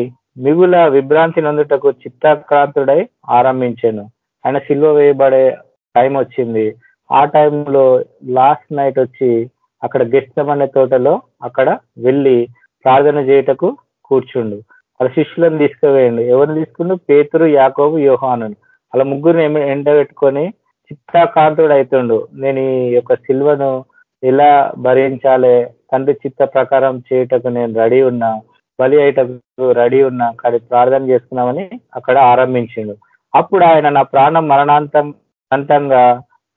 మిగుల విభ్రాంతి నందుటకు చిత్తాక్రాంతుడై ఆరంభించాను. ఆయన సిల్వ వేయబడే టైం వచ్చింది. ఆ టైంలో లాస్ట్ నైట్ వచ్చి అక్కడ గెస్తమనే తోటలో అక్కడ వెళ్ళి ప్రార్థన చేయుటకు కూర్చుండు. వాళ్ళ శిష్యులను తీసుకువేయండి ఎవరిని తీసుకుండు పేతురు యాకోబు యోహాను అలా ముగ్గురిని ఎండబెట్టుకొని చిత్తాకాంతుడు అవుతుండు నేను ఈ యొక్క సిల్వను ఎలా భరించాలి? తండ్రి చిత్త ప్రకారం చేయటకు నేను రెడీ ఉన్నా బలి అయ్యేటకు రెడీ ఉన్నా కానీ ప్రార్థన చేసుకున్నామని అక్కడ ఆరంభించిండు. అప్పుడు ఆయన నా ప్రాణం మరణాంతం అంతంగా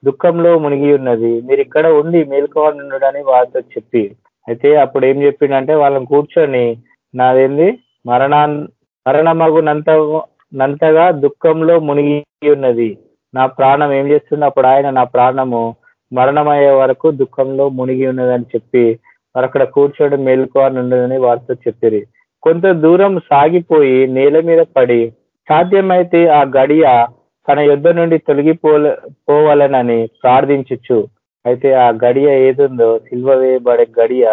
దుఃఖంలో మునిగి ఉన్నది. మీరు ఇక్కడ ఉండి మేల్కోవాలి ఉండడని వారితో చెప్పి. అయితే అప్పుడు ఏం చెప్పిండంటే వాళ్ళని కూర్చొని నాదేంది? మరణా మరణమగునంత నంతగా దుఃఖంలో మునిగి ఉన్నది. నా ప్రాణం ఏం చేస్తుంది? అప్పుడు ఆయన నా ప్రాణము మరణమయ్యే వరకు దుఃఖంలో మునిగి ఉన్నదని చెప్పి మరి అక్కడ కూర్చోవడం మేలుకోవాలని ఉండదని వారితో చెప్పిరి. కొంత దూరం సాగిపోయి నేల మీద పడి సాధ్యమైతే ఆ గడియ తన యుద్ధ నుండి తొలగిపోలే పోవాలనని ప్రార్థించచ్చు అయితే ఆ గడియ ఏదుందో సిల్వ వేయబడే గడియ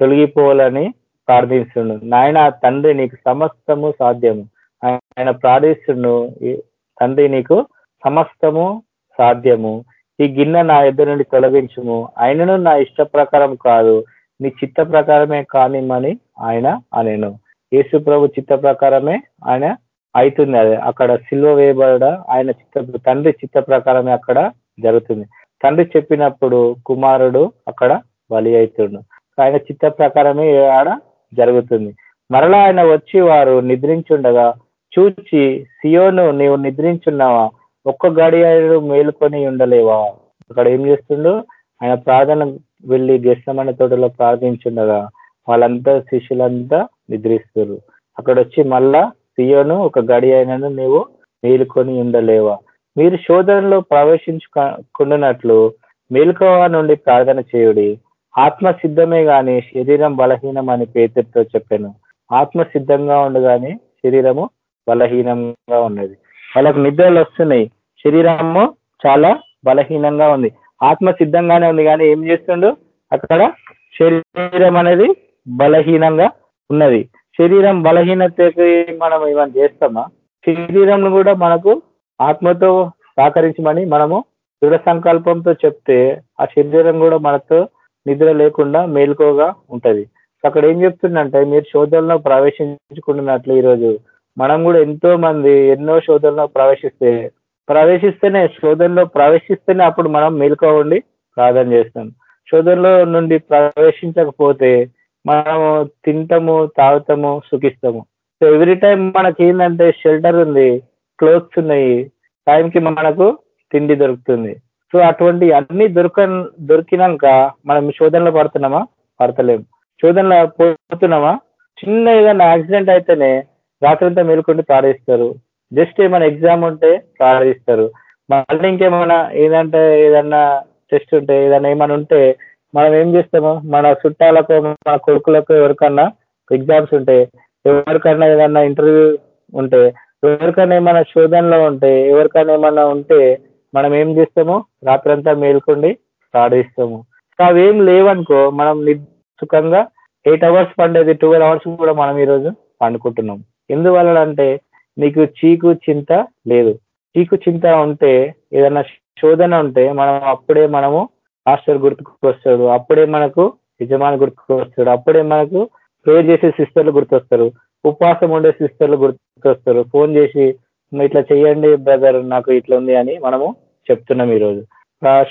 తొలగిపోవాలని ప్రార్థిస్తుండు నాయన తండ్రి నీకు సమస్తము సాధ్యము. ఆయన ప్రార్థిస్తుండు తండ్రి నీకు సమస్తము సాధ్యము. ఈ గిన్నె నా యుద్ధ నుండి తొలగించుము. ఆయనను నా ఇష్ట ప్రకారం కాదు నీ చిత్త ప్రకారమే కానిమని ఆయన అనేను. యేసు ప్రభు చిత్త ప్రకారమే ఆయన అవుతుంది అదే. అక్కడ సిల్వ వేయబడ ఆయన చిత్త తండ్రి చిత్త ప్రకారమే అక్కడ జరుగుతుంది. తండ్రి చెప్పినప్పుడు కుమారుడు అక్కడ బలి అవుతుండు ఆయన చిత్త ప్రకారమే ఆడ జరుగుతుంది. మరలా ఆయన వచ్చి వారు నిద్రించుండగా చూచి సియోను నీవు నిద్రించున్నావా? ఒక్క గడియాడు మేలుకొని ఉండలేవా? అక్కడ ఏం చేస్తుండో? ఆయన ప్రార్థన వెళ్ళి గెస్తమైన తోటలో ప్రార్థించుండగా వాళ్ళంతా శిష్యులంతా నిద్రిస్తారు అక్కడ వచ్చి మళ్ళా సియోను ఒక గడి అయినను నీవు మేలుకొని ఉండలేవా? మీరు శోధనలో ప్రవేశించుకున్నట్లు మేలుకోవా నుండి ప్రార్థన చేయుడి. ఆత్మ సిద్ధమే గాని శరీరం బలహీనం అని పేతుడితో చెప్పాను. ఆత్మ సిద్ధంగా ఉండగానే శరీరము బలహీనంగా ఉన్నది. వాళ్ళకు నిద్రలు వస్తున్నాయి. శరీరము చాలా బలహీనంగా ఉంది. ఆత్మ సిద్ధంగానే ఉంది కానీ ఏం చేస్తుండు? అక్కడ శరీరం అనేది బలహీనంగా ఉన్నది. శరీరం బలహీనతకి మనం ఏమైనా చేస్తామా? శరీరం కూడా మనకు ఆత్మతో సహకరించమని మనము దృఢ సంకల్పంతో చెప్తే ఆ శరీరం కూడా మనతో నిద్ర లేకుండా మేలుకోగా ఉంటది. అక్కడ ఏం చెప్తుందంటే మీరు శోధనలో ప్రవేశించుకుంటున్నట్లు ఈరోజు మనం కూడా ఎంతో మంది ఎన్నో శోధనలో ప్రవేశిస్తే ప్రవేశిస్తేనే శోధనలో ప్రవేశిస్తేనే అప్పుడు మనం మేలుకోవండి ప్రార్థన చేస్తాం. శోధనలో నుండి ప్రవేశించకపోతే మనము తింటాము తాగుతాము సుఖిస్తాము. సో ఎవ్రీ టైం మనకి ఏంటంటే షెల్టర్ ఉంది క్లోత్స్ ఉన్నాయి టైంకి మనకు తిండి దొరుకుతుంది. సో అటువంటి అన్ని దొరక దొరికినాక మనం శోధనలో పడుతున్నామా? పడతలేము శోధనలో పోతున్నామా? చిన్న ఏదైనా యాక్సిడెంట్ అయితేనే రాత్రంతా మేలుకుంటూ ప్రార్థిస్తారు జస్ట్ ఏమైనా ఎగ్జామ్ ఉంటే ప్రార్థిస్తారు మళ్ళీ ఇంకేమైనా ఏదంటే ఏదన్నా టెస్ట్ ఉంటే ఏదైనా ఏమైనా ఉంటే మనం ఏం చేస్తాము? మన చుట్టాలకు మన కొడుకులకు ఎవరికన్నా ఎగ్జామ్స్ ఉంటే ఎవరికన్నా ఏదన్నా ఇంటర్వ్యూ ఉంటే ఎవరికైనా ఏమైనా శోధనలో ఉంటే ఎవరికైనా ఏమైనా ఉంటే మనం ఏం చేస్తాము? రాత్రంతా మేల్కొండి ప్రార్థిస్తాము. అవేం లేవనుకో మనం సుఖంగా ఎయిట్ అవర్స్ పండేది ట్వెల్వ్ అవర్స్ కూడా మనం ఈరోజు పండుకుంటున్నాం. ఎందువల్ల అంటే నీకు చీకు చింత లేదు. చీకు చింత ఉంటే ఏదైనా శోధన ఉంటే మనం అప్పుడే మనము మాస్టర్ గుర్తుకు వస్తాడు అప్పుడే మనకు యజమాని గుర్తుకు వస్తాడు అప్పుడే మనకు ప్రేర్ చేసే సిస్టర్లు గుర్తొస్తారు ఉపవాసం ఉండే సిస్టర్లు గుర్తొస్తారు ఫోన్ చేసి ఇట్లా చేయండి బ్రదర్ నాకు ఇట్లా ఉంది అని మనము చెప్తున్నాం ఈరోజు.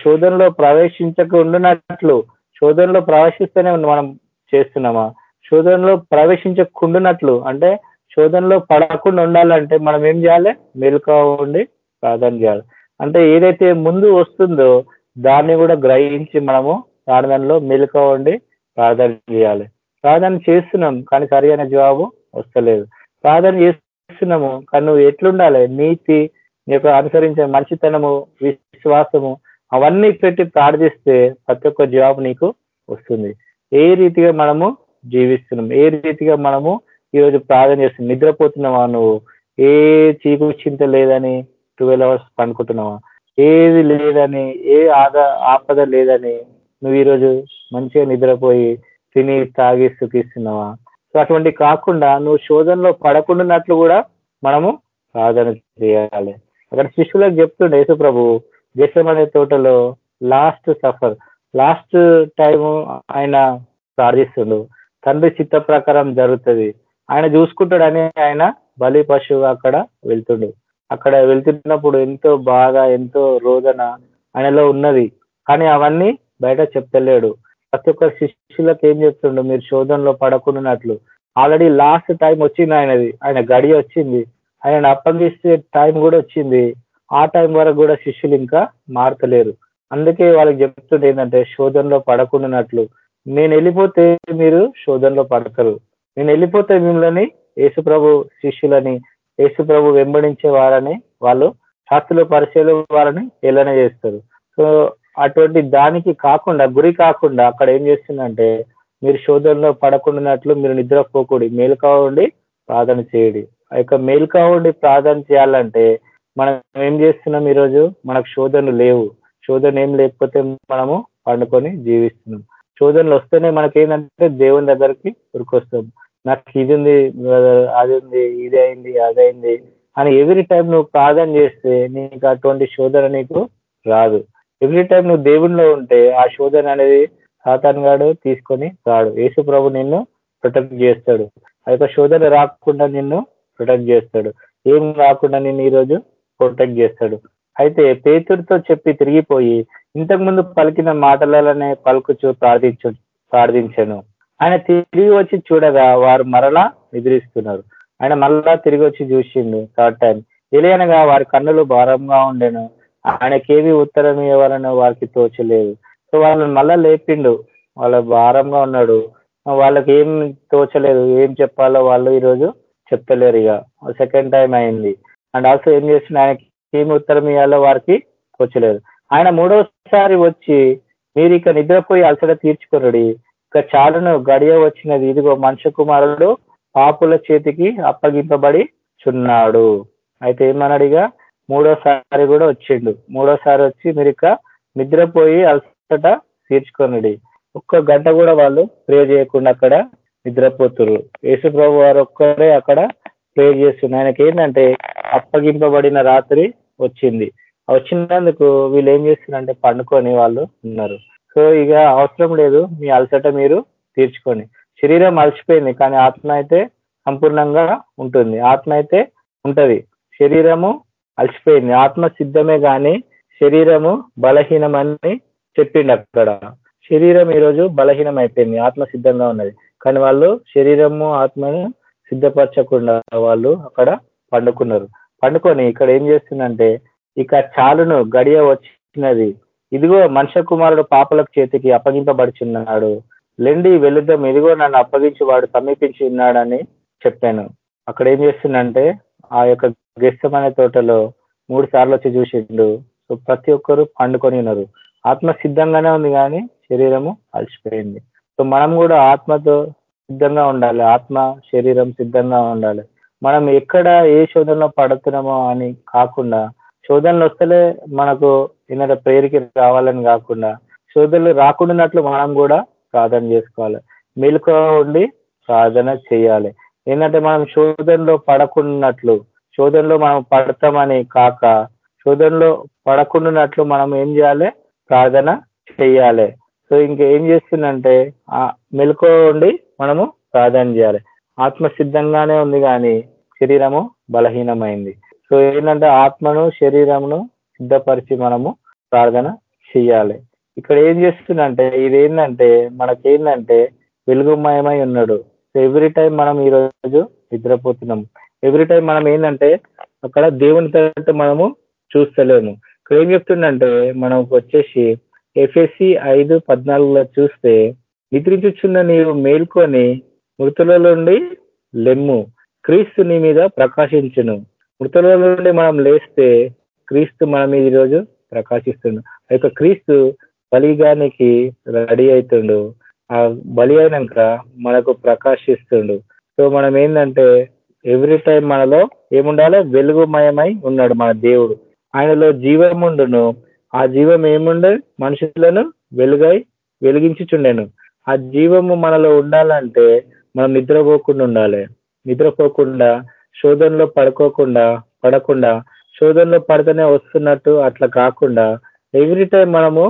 శోధనలో ప్రవేశించకుండానట్లు శోధనలో ప్రవేశిస్తేనే మనం చేస్తున్నామా? శోధనలో ప్రవేశించకుండానట్లు అంటే శోధనలో పడకుండా ఉండాలంటే మనం ఏం చేయాలి? మెలుక ఉండి ప్రార్థన చేయాలి. అంటే ఏదైతే ముందు వస్తుందో దాన్ని కూడా గ్రహించి మనము ప్రార్థనలో మెలుక ఉండి ప్రార్థన చేయాలి. ప్రార్థన చేస్తున్నాం కానీ సరైన జవాబు వస్తలేదు. ప్రార్థన చేస్తున్నాము కానీ నువ్వు ఎట్లుండాలి? నీతి నీ యొక్క అనుసరించే మంచితనము విశ్వాసము అవన్నీ పెట్టి ప్రార్థిస్తే ప్రతి ఒక్క జాబ్ నీకు వస్తుంది. ఏ రీతిగా మనము జీవిస్తున్నాం? ఏ రీతిగా మనము ఈరోజు ప్రార్థన చేస్తున్నాం? నిద్రపోతున్నావా నువ్వు? ఏ చీకు చింత లేదని ట్వెల్వ్ అవర్స్ పండుకుంటున్నావా ఏది లేదని ఏ ఆద ఆపద లేదని నువ్వు ఈరోజు మంచిగా నిద్రపోయి తిని తాగి సుఖిస్తున్నావా? సో అటువంటి కాకుండా నువ్వు శోధనలో పడకుండాన్నట్లు కూడా మనము ప్రార్థన చేయాలి. అక్కడ శిష్యులకు చెప్తుండే యేసుప్రభు ప్రభు తోటలో లాస్ట్ సఫర్ లాస్ట్ టైం ఆయన ప్రార్థిస్తుండు. తండ్రి చిత్త ప్రకారం జరుగుతుంది. ఆయన చూసుకుంటాడని ఆయన బలి పశువు అక్కడ వెళ్తుండు. అక్కడ వెళ్తున్నప్పుడు ఎంతో బాధ ఎంతో రోదన ఆయనలో ఉన్నది. కానీ అవన్నీ బయట చెప్తలేడు ప్రతి ఒక్క శిష్యులకు ఏం చెప్తుండు మీరు శోధనలో పడకుండానట్లు. ఆల్రెడీ లాస్ట్ టైం వచ్చింది ఆయనది. ఆయన గడి వచ్చింది. ఆయన అప్పగిస్తే టైం కూడా వచ్చింది. ఆ టైం వరకు కూడా శిష్యులు ఇంకా మారతలేరు. అందుకే వాళ్ళకి చెప్తుంటే ఏంటంటే శోధనలో పడకుండానట్లు. నేను వెళ్ళిపోతే మీరు శోధనలో పడతారు. నేను వెళ్ళిపోతే మిమ్మల్ని యేసుప్రభు శిష్యులని యేసుప్రభు వెంబడించే వారని వాళ్ళు శాస్త్రులు పరిచయలు వారని ఎల్లనే చేస్తారు. సో అటువంటి దానికి కాకుండా గురి కాకుండా అక్కడ ఏం చేస్తుందంటే మీరు శోధనలో పడకుండానట్లు మీరు నిద్రపోకూడి మేలుకా ఉండి ప్రార్థన చేయడి. ఆ యొక్క మేలుకా ఉండి ప్రార్థన చేయాలంటే మనం ఏం చేస్తున్నాం ఈరోజు? మనకు శోధనలు లేవు. శోధన ఏం లేకపోతే మనము పండుకొని జీవిస్తున్నాం. శోధనలు వస్తేనే మనకేంటంటే దేవుని దగ్గరికి ఉరికొస్తాం. నాకు ఇది ఉంది అది ఉంది ఇది అయింది అది అయింది అని ఎవ్రీ టైం నువ్వు ప్రార్థన చేస్తే నీకు అటువంటి శోధన నీకు రాదు. ఎవ్రీ టైం నువ్వు దేవుణ్ణిలో ఉంటే ఆ శోధన అనేది సాతాన్ గాడు తీసుకొని రాడు. యేసు ప్రభు నిన్ను ప్రొటెక్ట్ చేస్తాడు. ఆ యొక్క శోధన రాకుండా నిన్ను ప్రొటెక్ట్ చేస్తాడు. ఏం రాకుండా నిన్ను ఈరోజు ప్రొటెక్ట్ చేస్తాడు. అయితే పేతుడితో చెప్పి తిరిగిపోయి ఇంతకు ముందు పలికిన మాటలనే పలుకుచు ప్రార్థించు ప్రార్థించాను. ఆయన తిరిగి వచ్చి చూడగా వారు మరలా నిద్రిస్తున్నారు. ఆయన మరలా తిరిగి వచ్చి చూసిండు. Third time. తెలియనగా వారి కన్నులు భారంగా ఉండెను. ఆయనకేమి ఉత్తరం ఇవ్వాలని వారికి తోచలేదు. సో వాళ్ళని మళ్ళా లేపిండు. వాళ్ళ భారంగా ఉన్నాడు. వాళ్ళకి ఏం తోచలేదు. ఏం చెప్పాలో వాళ్ళు ఈరోజు చెప్తలేరు ఇక. సెకండ్ టైం అయింది. అండ్ ఆల్సో ఏం చేసిన ఆయనకి ఏమి ఉత్తరం ఇవ్వాలో వారికి తోచలేదు. ఆయన మూడోసారి వచ్చి మీరు ఇక నిద్రపోయి అలసట తీర్చుకున్నాడు ఇక చాలును గడియ వచ్చినది. ఇదిగో మనుష్య కుమారుడు పాపుల చేతికి అప్పగింపబడి చున్నాడు. అయితే ఏమన్నాడు మూడోసారి కూడా వచ్చిండు. మూడోసారి వచ్చి మీరు ఇక నిద్రపోయి అలసట తీర్చుకొనడి. ఒక్క గంట కూడా వాళ్ళు ప్రే చేయకుండా అక్కడ నిద్రపోతురు యేసుప్రభు వారు ఒక్కరే అక్కడ ప్రే చేస్తున్నారు ఆయనకి ఏంటంటే అప్పగింపబడిన రాత్రి వచ్చింది. వచ్చినందుకు వీళ్ళు ఏం చేస్తున్నారంటే పండుకొని వాళ్ళు ఉన్నారు. సో ఇక అవసరం లేదు మీ అలసట మీరు తీర్చుకోండి. శరీరం అలసిపోయింది కానీ ఆత్మ అయితే సంపూర్ణంగా ఉంటుంది. ఆత్మ అయితే ఉంటది. శరీరము అలసిపోయింది. ఆత్మ సిద్ధమే కానీ శరీరము బలహీనమని చెప్పిండు అక్కడ. శరీరం ఈరోజు బలహీనం అయిపోయింది ఆత్మ సిద్ధంగా ఉన్నది. కానీ వాళ్ళు శరీరము ఆత్మను సిద్ధపరచకుండా వాళ్ళు అక్కడ పండుకున్నారు. పండుకొని ఇక్కడ ఏం చేస్తుందంటే ఇక చాలును గడియ వచ్చినది. ఇదిగో మనుష్య కుమారుడు పాపలకు చేతికి అప్పగింపబడుచున్నాడు. లెండి వెళ్ళిద్దాం ఇదిగో నన్ను అప్పగించి వాడు సమీపించి ఉన్నాడని చెప్పాను. అక్కడ ఏం చేస్తుందంటే ఆ యొక్క గెస్తమనే తోటలో మూడు సార్లు వచ్చి చూసిండు. సో ప్రతి ఒక్కరు పండుకొని ఉన్నారు. ఆత్మ సిద్ధంగానే ఉంది కానీ శరీరము అలసిపోయింది. సో మనం కూడా ఆత్మతో సిద్ధంగా ఉండాలి. ఆత్మ శరీరం సిద్ధంగా ఉండాలి. మనం ఎక్కడ ఏ శోధనలో పడుతున్నామో అని కాకుండా శోధనలు వస్తేలే మనకు ఏంటంటే ప్రేరికి రావాలని కాకుండా శోధనలు రాకుండాన్నట్లు మనం కూడా ప్రార్థన చేసుకోవాలి. మెలుక ఉండి ప్రార్థన చేయాలి. ఏంటంటే మనం శోధనలో పడకుండాట్లు శోధనలో మనం పడతామని కాక శోధనలో పడకుండాన్నట్లు మనం ఏం చేయాలి? ప్రార్థన చేయాలి. సో ఇంకేం చేస్తుందంటే చేస్తుందంటే మెలుకో ఉండి మనము ప్రార్థన చేయాలి. ఆత్మ సిద్ధంగానే ఉంది కానీ శరీరము బలహీనమైంది. సో ఏంటంటే ఆత్మను శరీరమును సిద్ధపరిచి మనము ప్రార్థన చెయ్యాలి ఇక్కడ ఏం చేస్తుందంటే ఇదేంటంటే మనకేంటంటే వెలుగుమయమై ఉన్నాడు. సో ఎవ్రీ టైం మనం ఈరోజు నిద్రపోతున్నాం. ఎవ్రీ టైం మనం ఏంటంటే అక్కడ దేవుని తట్టు మనము చూస్తలేము. ఇక్కడ ఏం చెప్తుందంటే మనం వచ్చేసి ఎఫ్ఎస్సి ఐదు పద్నాలుగులో చూస్తే నిద్రించుచున్న నీవు మేల్కొని మృతుల నుండి లెమ్ము. క్రీస్తు నీ మీద ప్రకాశించును. మృతుల నుండి మనం లేస్తే క్రీస్తు మనం ఈరోజు ప్రకాశిస్తుండు. ఆ యొక్క క్రీస్తు బలిగానికి రెడీ అవుతుండు ఆ బలి అయినాక మనకు ప్రకాశిస్తుండు. సో మనం ఏంటంటే ఎవ్రీ టైం మనలో ఏముండాలో వెలుగుమయమై ఉన్నాడు మన దేవుడు. ఆయనలో జీవం ఉండును. ఆ జీవం ఏముండే మనుషులను వెలుగై వెలిగించుచుండెను. ఆ జీవము మనలో ఉండాలంటే మనం నిద్రపోకుండా ఉండాలి. నిద్రపోకుండా శోధనలో పడుకోకుండా పడకుండా శోధనలో పడితేనే వస్తున్నట్టు అట్లా కాకుండా ఎవ్రీ టైం మనము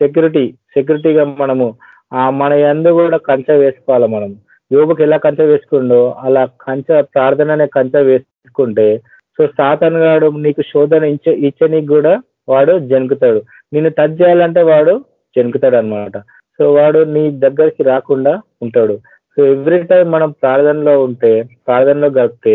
సెక్యూరిటీ సెక్యూరిటీగా మనము ఆ మన ఎందు కూడా కంచె వేసుకోవాలి మనం. యోగుకి ఎలా కంచె వేసుకుండో అలా కంచె ప్రార్థననే కంచె వేసుకుంటే సో సాతన్ గాడు నీకు శోధన ఇచ్చే ఇచ్చనీకి కూడా వాడు జనుకుతాడు. నిన్ను టచ్ చేయాలంటే వాడు జనుకుతాడు అనమాట సో వాడు నీ దగ్గరికి రాకుండా ఉంటాడు. సో ఎవ్రీ టైం మనం ప్రార్థనలో ఉంటే ప్రార్థనలో గడిపితే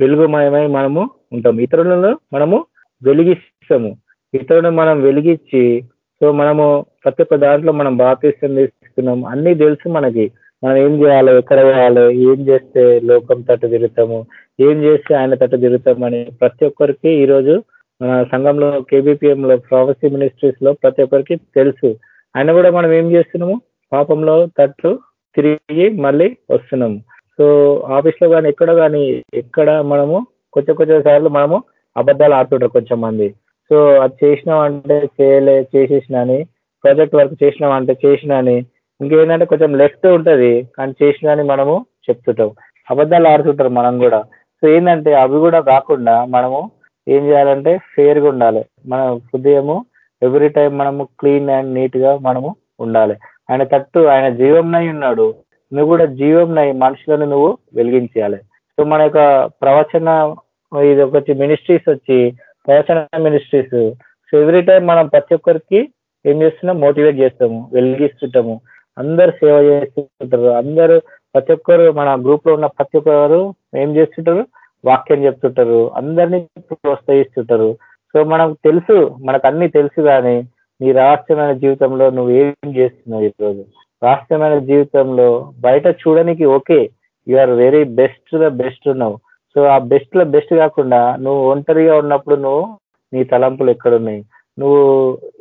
వెలుగుమయమై మనము ఉంటాం. ఇతరులను మనము వెలిగిస్తాము. ఇతరులను మనం వెలిగించి సో మనము ప్రతి ఒక్క దాంట్లో మనం బాప్తిష్టం తీసుకున్నాం అన్ని తెలుసు మనకి. మనం ఏం చేయాలో ఎక్కడ పోయాలో ఏం చేస్తే లోకం తట్టు తిరుగుతాము ఏం చేస్తే ఆయన తట్టు తిరుగుతామని ప్రతి ఒక్కరికి ఈరోజు మన సంఘంలో కేబిపిఎం లో ప్రాఫెసీ మినిస్ట్రీస్లో ప్రతి ఒక్కరికి తెలుసు. ఆయన కూడా మనం ఏం చేస్తున్నాము? పాపంలో తట్టు తిరిగి మళ్ళీ వస్తున్నాము. సో ఆఫీస్లో కానీ ఎక్కడ కానీ ఎక్కడ మనము కొంచెం కొంచెం సార్లు మనము అబద్ధాలు ఆడుతుంటారు కొంచెం మంది సో అది చేసినాం అంటే చేయలే చేసేసిన అని ప్రాజెక్ట్ వర్క్ చేసినాం అంటే చేసిన అని ఇంకేంటంటే కొంచెం లెఫ్ట్ ఉంటది కానీ చేసిన అని మనము చెప్తుంటాం. అబద్ధాలు ఆడుతుంటారు మనం కూడా. సో ఏంటంటే అవి కూడా కాకుండా మనము ఏం చేయాలంటే ఫేర్గా ఉండాలి. మన హృదయము ఎవ్రీ టైం మనము క్లీన్ అండ్ నీట్గా మనము ఉండాలి. ఆయన తట్టు ఆయన జీవంనై ఉన్నాడు. నువ్వు కూడా జీవంనై మనుషులను నువ్వు వెలిగించాలి సో మన యొక్క ప్రవచన ఇది ఒకటి మినిస్ట్రీస్ వచ్చి ప్రవచన మినిస్ట్రీస్ సో ఎవ్రీ టైం మనం ప్రతి ఒక్కరికి ఏం చేస్తున్నాం? మోటివేట్ చేస్తాము వెలిగిస్తుంటాము. అందరు సేవ చేస్తుంటారు. అందరూ ప్రతి ఒక్కరు మన గ్రూప్లో ఉన్న ప్రతి ఒక్కరు ఏం చేస్తుంటారు? వాక్యం చెప్తుంటారు. అందరినీ ప్రోత్సహిస్తుంటారు. సో మనకు తెలుసు మనకు అన్ని తెలుసు కానీ నీ రహస్యమైన జీవితంలో నువ్వు ఏం చేస్తున్నావు ఈరోజు? రహస్యమైన జీవితంలో బయట చూడడానికి okay you are very best the best ఉన్నావు. సో ఆ బెస్ట్లో బెస్ట్ కాకుండా నువ్వు ఒంటరిగా ఉన్నప్పుడు నువ్వు నీ తలంపులు ఎక్కడున్నాయి? నువ్వు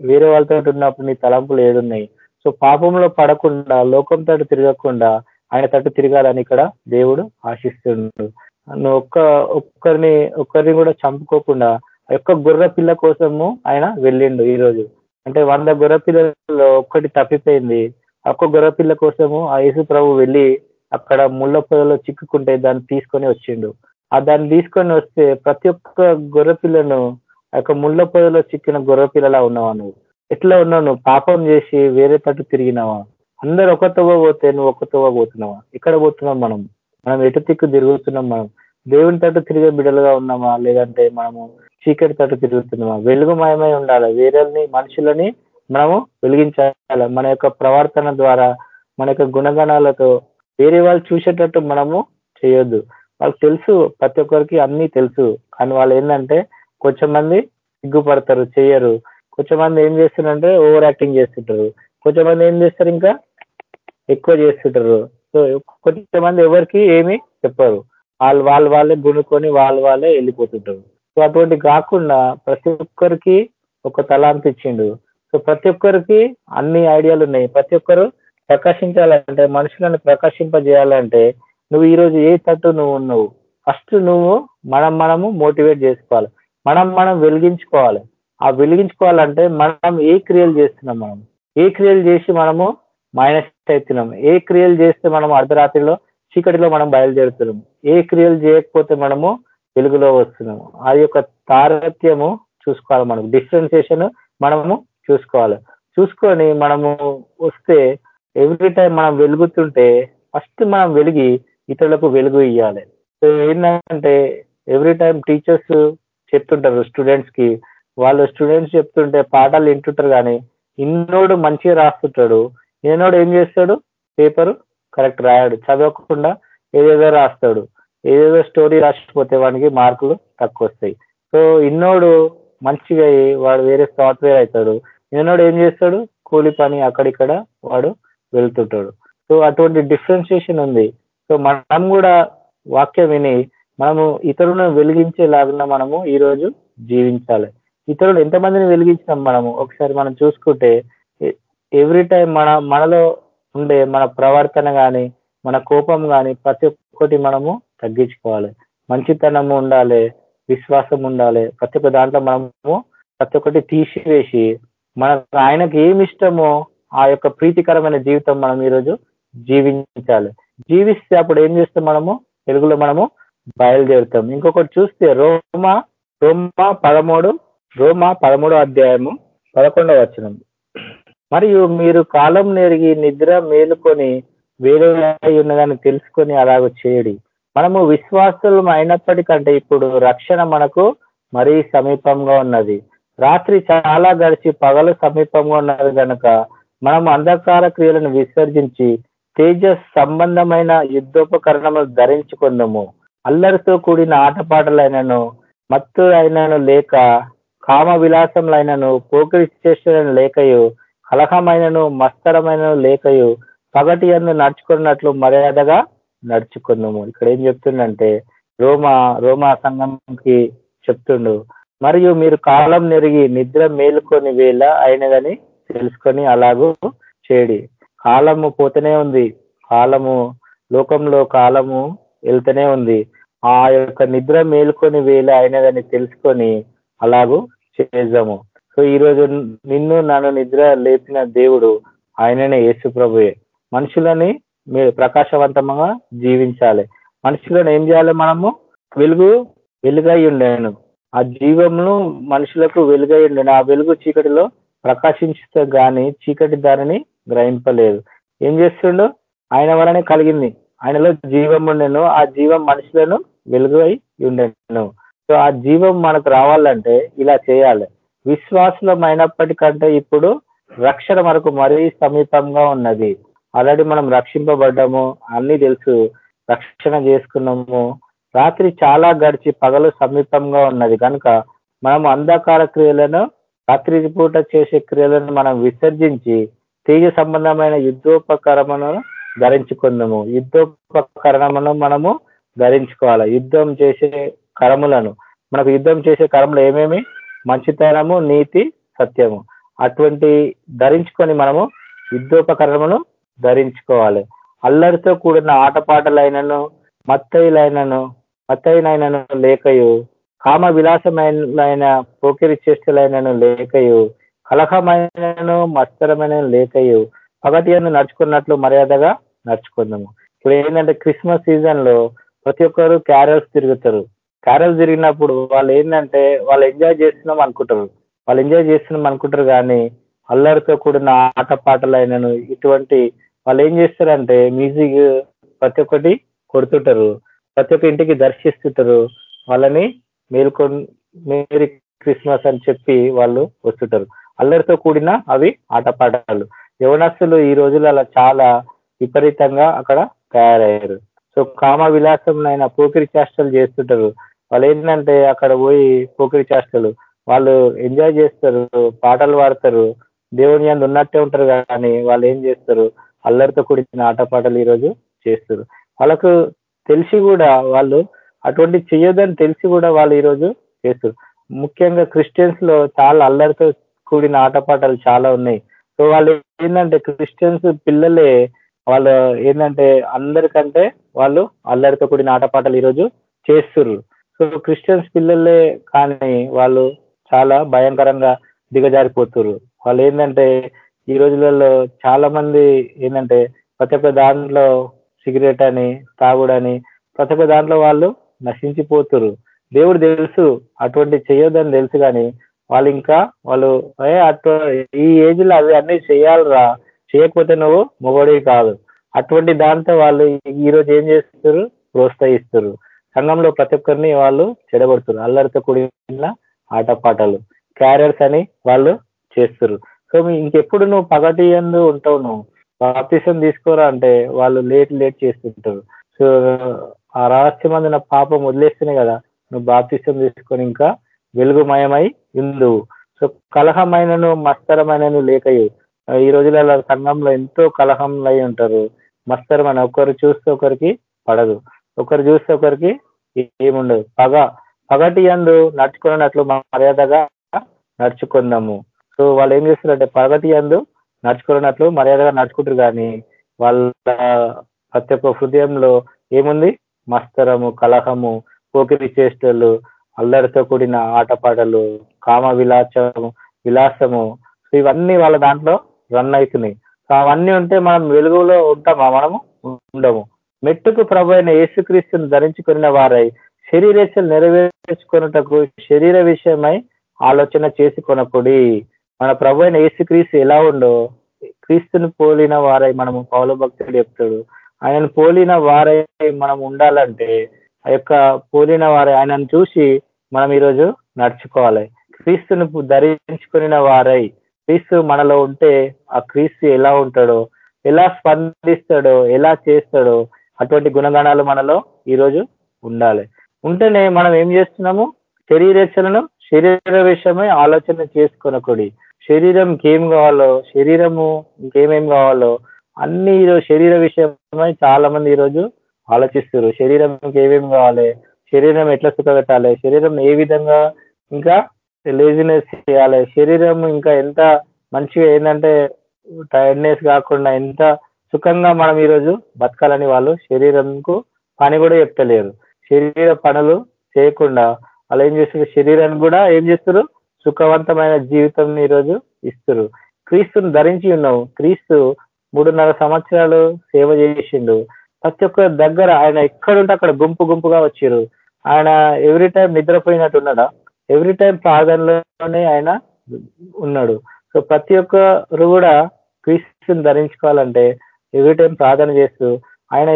వేరే వాళ్ళతో ఉన్నప్పుడు నీ తలంపులు ఏడున్నాయి? సో పాపంలో పడకుండా లోకం తట్టు తిరగకుండా ఆయన తట్టు తిరగాలని ఇక్కడ దేవుడు ఆశిస్తున్నాడు. నువ్వు ఒక్క ఒక్కరిని ఒక్కరిని కూడా చంపుకోకుండా ఒక్క గొర్రె పిల్ల కోసము ఆయన వెళ్ళిండు ఈ రోజు అంటే వంద గొర్రె పిల్లలలో ఒక్కటి తప్పిపోయింది. ఒక్క గొర్రె పిల్ల కోసము ఆ యేసు ప్రభు వెళ్ళి అక్కడ ముళ్ళ పొదలో చిక్కుకుంటే దాన్ని తీసుకొని వచ్చిండు. ఆ దాన్ని తీసుకొని వస్తే ప్రతి ఒక్క గొర్రెపిల్లను ఆ యొక్క ముళ్ళ పొదలో చిక్కిన గొర్రెపిల్లలా ఉన్నావా నువ్వు ఎట్లా ఉన్నావు నువ్వు పాపం చేసి వేరే తట్టు తిరిగినావా? అందరు ఒక తవ్వ పోతే నువ్వు ఒక తవ్వ పోతున్నావా? ఎక్కడ పోతున్నాం మనం? మనం ఎటు తిక్కు తిరుగుతున్నాం మనం? దేవుని తట్టు తిరిగే బిడ్డలుగా ఉన్నామా? లేదంటే మనము చీకటి తట్టు తిరుగుతున్నామా? వెలుగుమయమై ఉండాలి? వేరేని మనుషులని మనము వెలిగించాలి. మన యొక్క ప్రవర్తన ద్వారా మన యొక్క గుణగణాలతో వేరే వాళ్ళు చూసేటట్టు మనము చేయొద్దు. వాళ్ళకి తెలుసు ప్రతి ఒక్కరికి అన్ని తెలుసు. కానీ వాళ్ళు ఏంటంటే కొంచెం మంది సిగ్గుపడతారు చేయరు. కొంచెం మంది ఏం చేస్తున్నారంటే ఓవర్ యాక్టింగ్ చేస్తుంటారు. కొంచెం మంది ఏం చేస్తారు ఇంకా? ఎక్కువ చేస్తుంటారు. సో కొంతమంది ఎవరికి ఏమి చెప్పరు. వాళ్ళు వాళ్ళు వాళ్ళే గుణుకొని వాళ్ళు వాళ్ళే వెళ్ళిపోతుంటారు. సో అటువంటి కాకుండా ప్రతి ఒక్కరికి ఒక తలాంతి ఇచ్చిండు. సో ప్రతి ఒక్కరికి అన్ని ఐడియాలు ఉన్నాయి. ప్రతి ఒక్కరు ప్రకాశించాలంటే మనుషులను ప్రకాశింపజేయాలంటే నువ్వు ఈరోజు ఏ తట్టు నువ్వు ఉన్నావు? ఫస్ట్ నువ్వు మనం మనము మోటివేట్ చేసుకోవాలి. మనం మనం వెలిగించుకోవాలి. ఆ వెలిగించుకోవాలంటే మనం ఏ క్రియలు చేస్తున్నాం మనం? ఏ క్రియలు చేసి మనము మైనస్ అవుతున్నాం? ఏ క్రియలు చేస్తే మనం అర్ధరాత్రిలో చీకటిలో మనం బయలుదేరుతున్నాం? ఏ క్రియలు చేయకపోతే మనము వెలుగులో వస్తున్నాము ఆ యొక్క తారత్యము చూసుకోవాలి మనం డిఫరెన్సియేషన్ మనము చూసుకోవాలి. చూసుకొని మనము వస్తే ఎవ్రీ టైం మనం వెలుగుతుంటే ఫస్ట్ మనం వెలిగి ఇతరులకు వెలుగు ఇవ్వాలి సో ఏంటంటే ఎవ్రీ టైం టీచర్స్ చెప్తుంటారు స్టూడెంట్స్కి వాళ్ళు స్టూడెంట్స్ చెప్తుంటే పాఠాలు వింటుంటారు కానీ ఇన్నోడు మంచిగా రాస్తుంటాడు. ఈనోడు ఏం చేస్తాడు? పేపరు కరెక్ట్ రాయాడు. చదవకుండా ఏదేదో రాస్తాడు. ఏదేదో స్టోరీ రాసిపోతే వానికి మార్కులు తక్కువ వస్తాయి. సో ఇన్నోడు మంచిగా వాడు వేరే సాఫ్ట్వేర్ అవుతాడు. ఈనాడు ఏం చేస్తాడు? కూలి పని అక్కడిక్కడ వాడు వెళ్తుంటాడు. సో అటువంటి డిఫరెన్షియేషన్ ఉంది. సో మనం కూడా వాక్యం విని మనము ఇతరులను వెలిగించేలాగా మనము ఈరోజు జీవించాలి. ఇతరులు ఎంతమందిని వెలిగించినాం మనము? ఒకసారి మనం చూసుకుంటే ఎవ్రీ టైం మన మనలో ఉండే మన ప్రవర్తన కానీ మన కోపం కానీ ప్రతి ఒక్కటి మనము తగ్గించుకోవాలి. మంచితనము ఉండాలి విశ్వాసం ఉండాలి. ప్రతి ఒక్క దాంట్లో మనము ప్రతి ఒక్కటి తీసివేసి మన ఆయనకి ఏమి ఇష్టమో ఆ యొక్క ప్రీతికరమైన జీవితం మనం ఈరోజు జీవించాలి. జీవిస్తే అప్పుడు ఏం చేస్తాం మనము? తెలుగులో మనము బయలుదేరుతాం. ఇంకొకటి చూస్తే రోమా రోమా పదమూడు రోమా పదమూడో అధ్యాయము పదకొండవ వచనం. మరియు మీరు కాలం నెరిగి నిద్ర మేలుకొని వేరే ఉన్నదని తెలుసుకొని అలాగ చేయడి. మనము విశ్వాసులం అయినప్పటికంటే ఇప్పుడు రక్షణ మనకు మరీ సమీపంగా ఉన్నది. రాత్రి చాలా గడిచి పగలు సమీపంగా ఉన్నది కనుక మనం అంధకార క్రియలను విసర్జించి తేజస్ సంబంధమైన యుద్ధోపకరణములు ధరించుకుందాము. అల్లరితో కూడిన ఆటపాటలైనను మత్తు అయినను లేక కామ విలాసములైనను పోకిరి చేసిన లేకయు కలహమైనను మస్తరమైనను లేకయు పగటి అందు నడుచుకున్నట్లు మర్యాదగా నడుచుకుందాము. ఇక్కడ ఏం చెప్తుండంటే రోమా రోమా సంఘంకి చెప్తుండు మరియు మీరు కాలం నెరిగి నిద్ర మేలుకొని వేళ అయినదని తెలుసుకొని అలాగూ చేయడి కాలము పోతూనే ఉంది. కాలము లోకంలో కాలము వెళ్తూనే ఉంది. ఆ యొక్క నిద్ర మేలుకొని వేళ అయినదని తెలుసుకొని అలాగూ చేద్దాము. సో ఈరోజు నిన్ను నన్ను నిద్ర లేపిన దేవుడు ఆయననే యేసు ప్రభుయే మనుషులని మీరు ప్రకాశవంతంగా జీవించాలి. మనుషులను ఏం చేయాలి మనము? వెలుగు వెలుగై ఉండేను. ఆ జీవమును మనుషులకు వెలుగై ఉండేను ఆ వెలుగు చీకటిలో ప్రకాశించితే గాని చీకటి దారిని గ్రహింపలేదు. ఏం చేస్తుండో? ఆయన వలనే కలిగింది. ఆయనలో జీవం ఉండెను. ఆ జీవం మనుషులను వెలుగై ఉండెను. సో ఆ జీవం మనకు రావాలంటే ఇలా చేయాలి. విశ్వాసులం అయినప్పటికంటే ఇప్పుడు రక్షణ మనకు మరీ సమీపంగా ఉన్నది. ఆల్రెడీ మనం రక్షింపబడ్డము. అన్ని తెలుసు. రక్షణ చేసుకున్నాము. రాత్రి చాలా గడిచి పగలు సమీపంగా ఉన్నది. కనుక మనం అంధకార క్రియలను రాత్రి పూట చేసే క్రియలను మనం విసర్జించి తీగ సంబంధమైన యుద్ధోపకరమును ధరించుకుందాము. యుద్ధోపకరణమును మనము ధరించుకోవాలి. యుద్ధం చేసే కరములను మనకు యుద్ధం చేసే కరములు ఏమేమి? మంచితనము నీతి సత్యము. అటువంటి ధరించుకొని మనము యుద్ధోపకరణమును ధరించుకోవాలి. అల్లరితో కూడిన ఆటపాటలైనను మత్తయిలైనను మత్తయినైనను లేకయు కామ విలాసమైన పోకిరి చేష్టలైనను లేకయు కలహమైనను మత్సరమైన లేకయు పగటి అని నడుచుకున్నట్లు మర్యాదగా నడుచుకుందాము. ఇప్పుడు ఏంటంటే క్రిస్మస్ సీజన్లో ప్రతి ఒక్కరు క్యారల్స్ తిరుగుతారు. క్యారల్స్ తిరిగినప్పుడు వాళ్ళు ఏంటంటే వాళ్ళు ఎంజాయ్ చేస్తున్నాం అనుకుంటారు. వాళ్ళు ఎంజాయ్ చేస్తున్నాం అనుకుంటారు కానీ అల్లరితో కూడిన ఆటపాటలైనను ఇటువంటి వాళ్ళు ఏం చేస్తారంటే మ్యూజిక్ ప్రతి ఒక్కటి కొడుతుంటారు. ప్రతి ఒక్క ఇంటికి దర్శిస్తుంటారు. వాళ్ళని మేల్కొ మేరీ క్రిస్మస్ అని చెప్పి వాళ్ళు వస్తుంటారు. అల్లరితో కూడిన అవి ఆటపాటలు. యవనస్తులు ఈ రోజులలో చాలా విపరీతంగా అక్కడ తయారయ్యారు. సో కామ విలాసంనైనా పోకిరి చేష్టలు చేస్తుంటారు. వాళ్ళు ఏంటంటే అక్కడ పోయి పోకిరి చేష్టలు వాళ్ళు ఎంజాయ్ చేస్తారు పాటలు పాడతారు. దేవుని అందు ఉన్నట్టే ఉంటారు కానీ వాళ్ళు ఏం చేస్తారు? అల్లరితో కూడిన ఆటపాటలు ఈరోజు చేస్తారు. వాళ్ళకు తెలిసి కూడా వాళ్ళు అటువంటి చేయొద్దని తెలిసి కూడా వాళ్ళు ఈరోజు చేస్తారు ముఖ్యంగా క్రిస్టియన్స్లో చాలా అల్లరితో కూడిన ఆటపాటలు చాలా ఉన్నాయి. సో వాళ్ళు ఏంటంటే క్రిస్టియన్స్ పిల్లలే వాళ్ళు ఏంటంటే అందరికంటే వాళ్ళు అల్లరితో కూడిన ఆటపాటలు ఈరోజు చేస్తుర్రు. సో క్రిస్టియన్స్ పిల్లలే కానీ వాళ్ళు చాలా భయంకరంగా దిగజారిపోతున్నారు వాళ్ళు ఏంటంటే ఈ రోజులలో చాలా మంది ఏంటంటే ప్రతి ఒక్క దాంట్లో సిగరెట్ అని తాగుడని ప్రతి ఒక్క దాంట్లో వాళ్ళు నశించిపోతురు. దేవుడు తెలుసు అటువంటి చేయొద్దని తెలుసు కానీ వాళ్ళు ఇంకా వాళ్ళు అటు ఈ ఏజ్లో అవి అన్ని చేయాలరా చేయకపోతే నువ్వు మొగడివి కాదు. అటువంటి దాంతో వాళ్ళు ఈ రోజు ఏం చేస్తారు? ప్రోత్సహిస్తారు. సంఘంలో ప్రతి ఒక్కరిని వాళ్ళు చెడగొడుతున్నారు అల్లరితో కూడిన ఆటపాటలు క్యారియర్స్ అని వాళ్ళు చేస్తారు. సో ఇంకెప్పుడు నువ్వు పగటి ఎందు ఉంటావు నువ్వు? బాప్తిసం తీసుకోరా అంటే వాళ్ళు లేట్ లేట్ చేస్తుంటారు. సో ఆ రహస్యమందిన పాపం వదిలేస్తేనే కదా నువ్వు బాప్తిసం తీసుకొని ఇంకా వెలుగుమయమై ఇందువు సో కలహమైనను మస్తరమైనను లేకయు. ఈ రోజులలో సంఘంలో ఎంతో కలహంలో ఉంటారు. మస్తరమైన ఒకరు చూస్తే ఒకరికి పడదు. ఒకరు చూస్తే ఒకరికి ఏముండదు. పగ పగటి అందు నడుచుకున్నట్లు మర్యాదగా నడుచుకుందాము. సో వాళ్ళు ఏం చేస్తున్నారంటే పగటి అందు నడుచుకున్నట్లు మర్యాదగా నడుచుకుంటారు కానీ వాళ్ళ ప్రతి ఒక్క హృదయంలో ఏముంది? మస్తరము కలహము పోకిరి చేష్టలు అల్లరితో కూడిన ఆటపాటలు కామ విలాసము. విలాసము ఇవన్నీ వాళ్ళ దాంట్లో రన్ అవుతున్నాయి. అవన్నీ ఉంటే మనం వెలుగులో ఉంటామా? మనము ఉండము. మెట్టుకు ప్రభు అయిన యేసుక్రీస్తుని ధరించుకున్న వారై శరీరేశలు నెరవేర్చుకున్నటకు శరీర విషయమై ఆలోచన చేసుకొనకుడి మన ప్రభు అయిన యేసుక్రీస్తు ఎలా ఉండో? క్రీస్తుని పోలిన వారై మనము పౌల భక్తుడు చెప్తాడు. ఆయనను పోలిన వారై మనం ఉండాలంటే ఆ యొక్క పోలిన వారై ఆయనను చూసి మనం ఈరోజు నడుచుకోవాలి. క్రీస్తుని ధరించుకున్న వారై క్రీస్తు మనలో ఉంటే ఆ క్రీస్తు ఎలా ఉంటాడో ఎలా స్పందిస్తాడో ఎలా చేస్తాడో అటువంటి గుణగణాలు మనలో ఈరోజు ఉండాలి. ఉంటేనే మనం ఏం చేస్తున్నాము? శరీరేచ్చలను శరీర విషయమై ఆలోచన చేసుకునకుడి శరీరం ఏం కావాలో శరీరము ఇంకేమేం కావాలో అన్ని ఈరోజు శరీర విషయమై చాలా మంది ఈరోజు ఆలోచిస్తారు శరీరం ఏమేమి కావాలి? శరీరం ఎట్లా సుఖపెట్టాలి శరీరం ఏ విధంగా ఇంకా లేజినెస్ చేయాలి? శరీరం ఇంకా ఎంత మంచిగా ఏంటంటే టైర్డ్నెస్ కాకుండా ఎంత సుఖంగా మనం ఈరోజు బతకాలని వాళ్ళు శరీరంకు పని కూడా చెప్తలేరు. శరీర పనులు చేయకుండా వాళ్ళు ఏం చేస్తారు శరీరాన్ని కూడా ఏం చేస్తారు సుఖవంతమైన జీవితం ఈరోజు ఇస్తురు. క్రీస్తుని ధరించి ఉన్నావు. క్రీస్తు మూడున్నర సంవత్సరాలు సేవ చేసిండు. ప్రతి ఒక్క దగ్గర ఆయన ఎక్కడుంటే అక్కడ గుంపు గుంపుగా వచ్చిరు. ఆయన ఎవ్రీ టైం నిద్రపోయినట్టు ఉన్నాడా? ఎవ్రీ టైం ప్రార్థనలోనే ఆయన ఉన్నాడు. సో ప్రతి ఒక్కరు కూడా క్రీస్తుని ధరించుకోవాలంటే ఎవ్రీ టైం ప్రార్థన చేస్తూ ఆయన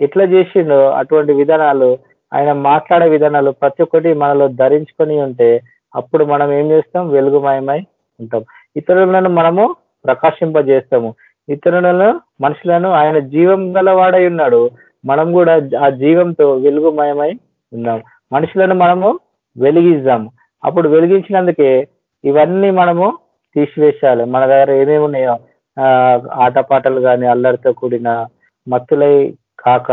ఎట్లా చేసిండో అటువంటి విధానాలు ఆయన మాట్లాడే విధానాలు ప్రతి ఒక్కటి మనలో ధరించుకొని ఉంటే అప్పుడు మనం ఏం చేస్తాం? వెలుగుమయమై ఉంటాం. ఇతరులను మనము ప్రకాశింపజేస్తాము. ఇతరులను మనుషులను ఆయన జీవం గలవాడై ఉన్నాడు. మనం కూడా ఆ జీవంతో వెలుగుమయమై ఉన్నాం. మనుషులను మనము వెలిగిద్దాం. అప్పుడు వెలిగించినందుకే ఇవన్నీ మనము తీసివేసాలి మన దగ్గర ఏమేమి ఉన్నాయో ఆటపాటలు కానీ అల్లరితో కూడిన మత్తులై కాక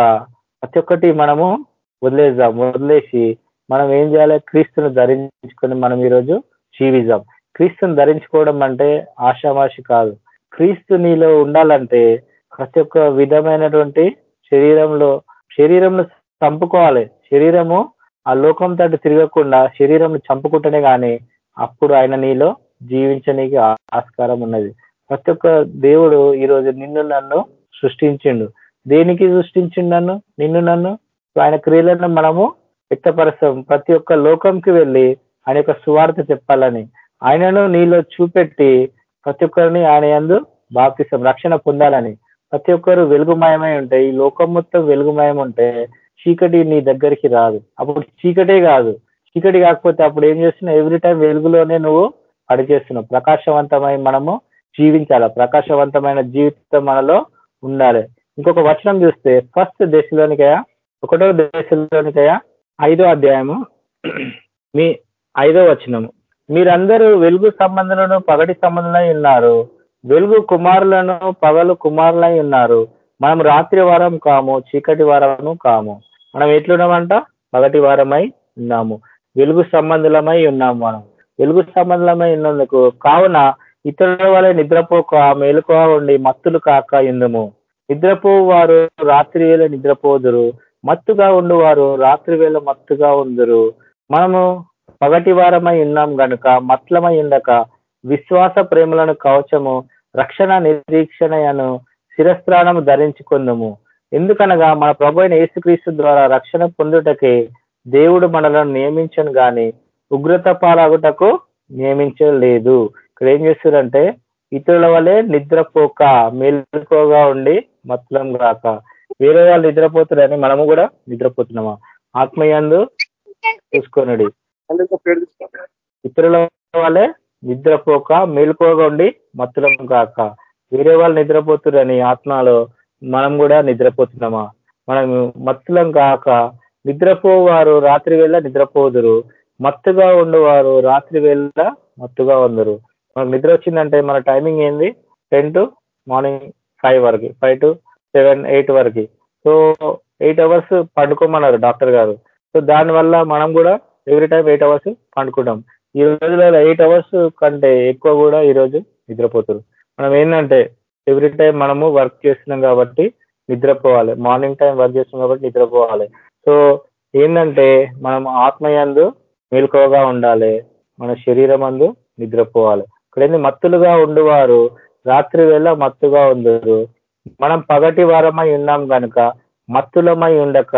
ప్రతి ఒక్కటి మనము వదిలేద్దాం. వదిలేసి మనం ఏం చేయాలి? క్రీస్తును ధరించుకొని మనం ఈరోజు జీవిజం క్రీస్తుని ధరించుకోవడం అంటే ఆషామాషి కాదు. క్రీస్తు నీలో ఉండాలంటే ప్రతి ఒక్క విధమైనటువంటి శరీరంలో శరీరంను చంపుకోవాలి. శరీరము ఆ లోకం తట్టు తిరగకుండా శరీరంను చంపుకుంటేనే కానీ అప్పుడు ఆయన నీలో జీవించడానికి ఆస్కారం ఉన్నది. ప్రతి ఒక్క దేవుడు ఈరోజు నిన్ను నన్ను సృష్టించిండు. దేనికి సృష్టించిండు నన్ను? నిన్ను నన్ను? ఆయన క్రియలను మనము వ్యక్తపరుస్తాం. ప్రతి ఒక్క లోకంకి వెళ్ళి ఆయన యొక్క సువార్త చెప్పాలని ఆయనను నీలో చూపెట్టి ప్రతి ఒక్కరిని ఆయన ఎందు బాప్తిస్తాం రక్షణ పొందాలని. ప్రతి ఒక్కరు వెలుగుమయమై ఉంటే ఈ లోకం మొత్తం వెలుగుమయం ఉంటే చీకటి నీ దగ్గరికి రాదు. అప్పుడు చీకటే కాదు. చీకటి కాకపోతే అప్పుడు ఏం చేస్తున్నావు? ఎవ్రీ టైం వెలుగులోనే నువ్వు పడిచేస్తున్నావు ప్రకాశవంతమై మనము జీవించాలి? ప్రకాశవంతమైన జీవితం మనలో ఉండాలి. ఇంకొక వచనం చూస్తే ఫస్ట్ దేశంలోనికయా? ఒకటో దేశంలోనికయా? ఐదో అధ్యాయము. మీ ఐదో వచనము. మీరందరూ వెలుగు సంబంధులను పగటి సంబంధులై ఉన్నారు. వెలుగు కుమారులను పగలు కుమారులై ఉన్నారు. మనం రాత్రి వారం కాము చీకటి వారము కాము. మనం ఎట్లున్నామంట? పగటి వారమై ఉన్నాము. వెలుగు సంబంధులమై ఉన్నాము మనం. వెలుగు సంబంధులమై ఉన్నందుకు కావున ఇతరుల వల్ల నిద్రపోక మేలుకో ఉండి మత్తులు కాక ఎందుము నిద్రపోవారు రాత్రి వేళ నిద్రపోదురు. మత్తుగా ఉండువారు రాత్రి వేళ మత్తుగా ఉందరు. మనము పగటి వారమై ఉన్నాం గనుక మత్లమై ఉండక విశ్వాస ప్రేమలను కవచము రక్షణ నిరీక్షణను శిరస్త్రాణము ధరించుకుందము. ఎందుకనగా మన ప్రభు అయిన యేసుక్రీస్తు ద్వారా రక్షణ పొందుటకే దేవుడు మనలను నియమించను గాని ఉగ్రత పాలగుటకు నియమించలేదు. ఇక్కడ ఏం చేస్తారంటే ఇతరుల వలె నిద్రపోక మేలుకోగా ఉండి మత్లం గాక. వేరే వాళ్ళు నిద్రపోతున్నారని మనము కూడా నిద్రపోతున్నామా? ఆత్మయందు చూసుకొనడి. ఇతరుల వాళ్ళే నిద్రపోక మేలుకోగా ఉండి మత్తులం కాక. వేరే వాళ్ళు నిద్రపోతున్నారని ఆత్మలో మనం కూడా నిద్రపోతున్నామా? మనం మత్తులం కాక. నిద్రపోవారు రాత్రి వేళ నిద్రపోదురు. మత్తుగా ఉండేవారు రాత్రి వేళ మత్తుగా ఉందరు. మనకు నిద్ర వచ్చిందంటే మన టైమింగ్ ఏంది? టెన్ టు మార్నింగ్ ఫైవ్ వరకు. ఫైవ్ టు సెవెన్ ఎయిట్ వరకు. సో ఎయిట్ అవర్స్ పడుకోమన్నారు డాక్టర్ గారు. సో దానివల్ల మనం కూడా ఎవ్రీ టైం ఎయిట్ అవర్స్ పండుకుంటాం. ఈ రోజులలో ఎయిట్ అవర్స్ కంటే ఎక్కువ కూడా ఈరోజు నిద్రపోతారు. మనం ఏంటంటే ఎవ్రీ టైం మనము వర్క్ చేస్తున్నాం కాబట్టి నిద్రపోవాలి. మార్నింగ్ టైం వర్క్ చేస్తున్నాం కాబట్టి నిద్రపోవాలి. సో ఏంటంటే మనం ఆత్మయందు మేలుకోగా ఉండాలి. మన శరీరం అందు నిద్రపోవాలి. ఇక్కడ మత్తులుగా ఉండువారు. రాత్రి వేళ మత్తుగా ఉండరు. మనం పగటి వారమై ఉన్నాం కనుక మత్తులమై ఉండక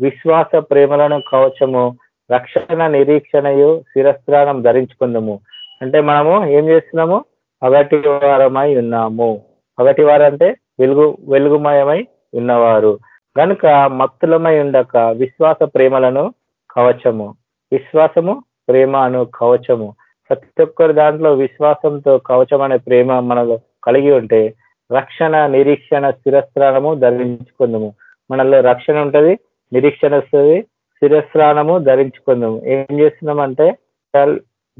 విశ్వాస ప్రేమలను కవచము రక్షణ నిరీక్షణయు శిరస్త్రానం ధరించుకుందాము. అంటే మనము ఏం చేస్తున్నాము? పగటి వారమై ఉన్నాము. పగటి వారంటే వెలుగు వెలుగుమయమై ఉన్నవారు. కనుక మత్తులమై ఉండక విశ్వాస ప్రేమలను కవచము. విశ్వాసము ప్రేమ అను కవచము. ప్రతి ఒక్కరి దాంట్లో విశ్వాసంతో కవచం అనే ప్రేమ మనలో కలిగి ఉంటే రక్షణ నిరీక్షణ స్థిరస్త్రాణము ధరించుకుందాము. మనలో రక్షణ ఉంటుంది నిరీక్షణ వస్తుంది స్థిరస్త్రాణము ధరించుకుందాము. ఏం చేస్తున్నామంటే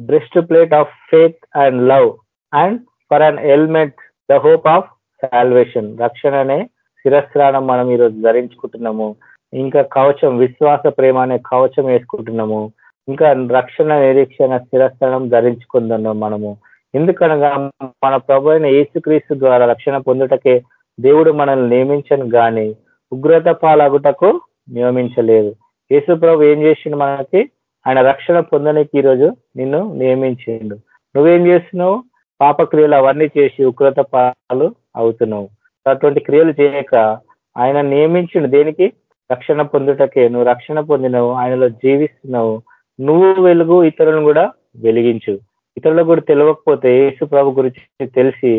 breastplate of faith and love and for an helmet the hope of salvation రక్షణ అనే శిరస్త్రానం మనం ఈరోజు ధరించుకుంటున్నాము. ఇంకా కవచం విశ్వాస ప్రేమ అనే కవచం వేసుకుంటున్నాము. ఇంకా రక్షణ నిరీక్షణ స్థిరస్థానం ధరించుకుంటున్నాం మనము. ఎందుకనగా మన ప్రభు అయిన యేసుక్రీస్తు ద్వారా రక్షణ పొందుటకే దేవుడు మనల్ని నియమించను గాని ఉగ్రత పాలగుటకు నియమించలేదు. యేసు ప్రభు ఏం చేసిండు మనకి? ఆయన రక్షణ పొందడానికి ఈరోజు నిన్ను నియమించిండు. నువ్వేం చేస్తున్నావు? పాపక్రియలు అవన్నీ చేసి ఉగ్రత పాలు అవుతున్నావు. అటువంటి క్రియలు చేయక ఆయన నియమించిండు దేనికి? రక్షణ పొందుటకే. నువ్వు రక్షణ పొందినవు ఆయనలో జీవిస్తున్నావు. నువ్వు వెలుగు ఇతరులను కూడా వెలిగించు. ఇతరులకు కూడా తెలియకపోతే యేసు ప్రభు గురించి తెలిసి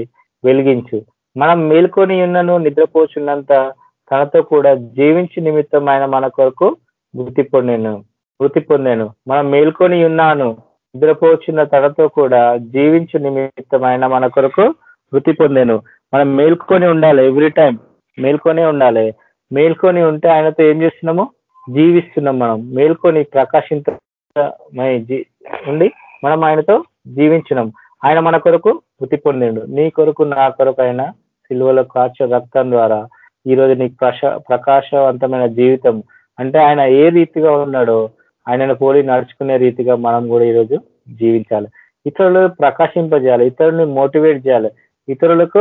వెలిగించు. మనం మేల్కొని ఉన్నను నిద్రపోచున్నంత తనతో కూడా జీవించి నిమిత్తం ఆయన మన కొరకు మృతి పొందాను మృతి పొందాను. మనం మేల్కొని ఉన్నాను నిద్రపోచున్న తనతో కూడా జీవించు నిమిత్తం ఆయన మన కొరకు మృతి పొందాను. మనం మేల్కొని ఉండాలి ఎవ్రీ టైం మేల్కొనే ఉండాలి. మేల్కొని ఉంటే ఆయనతో ఏం చేస్తున్నాము? జీవిస్తున్నాం మనం. మేల్కొని ప్రకాశింత ఉండి మనం ఆయనతో జీవించినాం. ఆయన మన కొరకు మృతి పొందిండు. నీ కొరకు నా కొరకు ఆయన సిల్వలో కాచ రక్తం ద్వారా ఈరోజు నీకు ప్రశ ప్రకాశవంతమైన జీవితం. అంటే ఆయన ఏ రీతిగా ఉన్నాడో ఆయనను పోలి నడుచుకునే రీతిగా మనం కూడా ఈరోజు జీవించాలి. ఇతరులు ప్రకాశింపజేయాలి. ఇతరులని మోటివేట్ చేయాలి. ఇతరులకు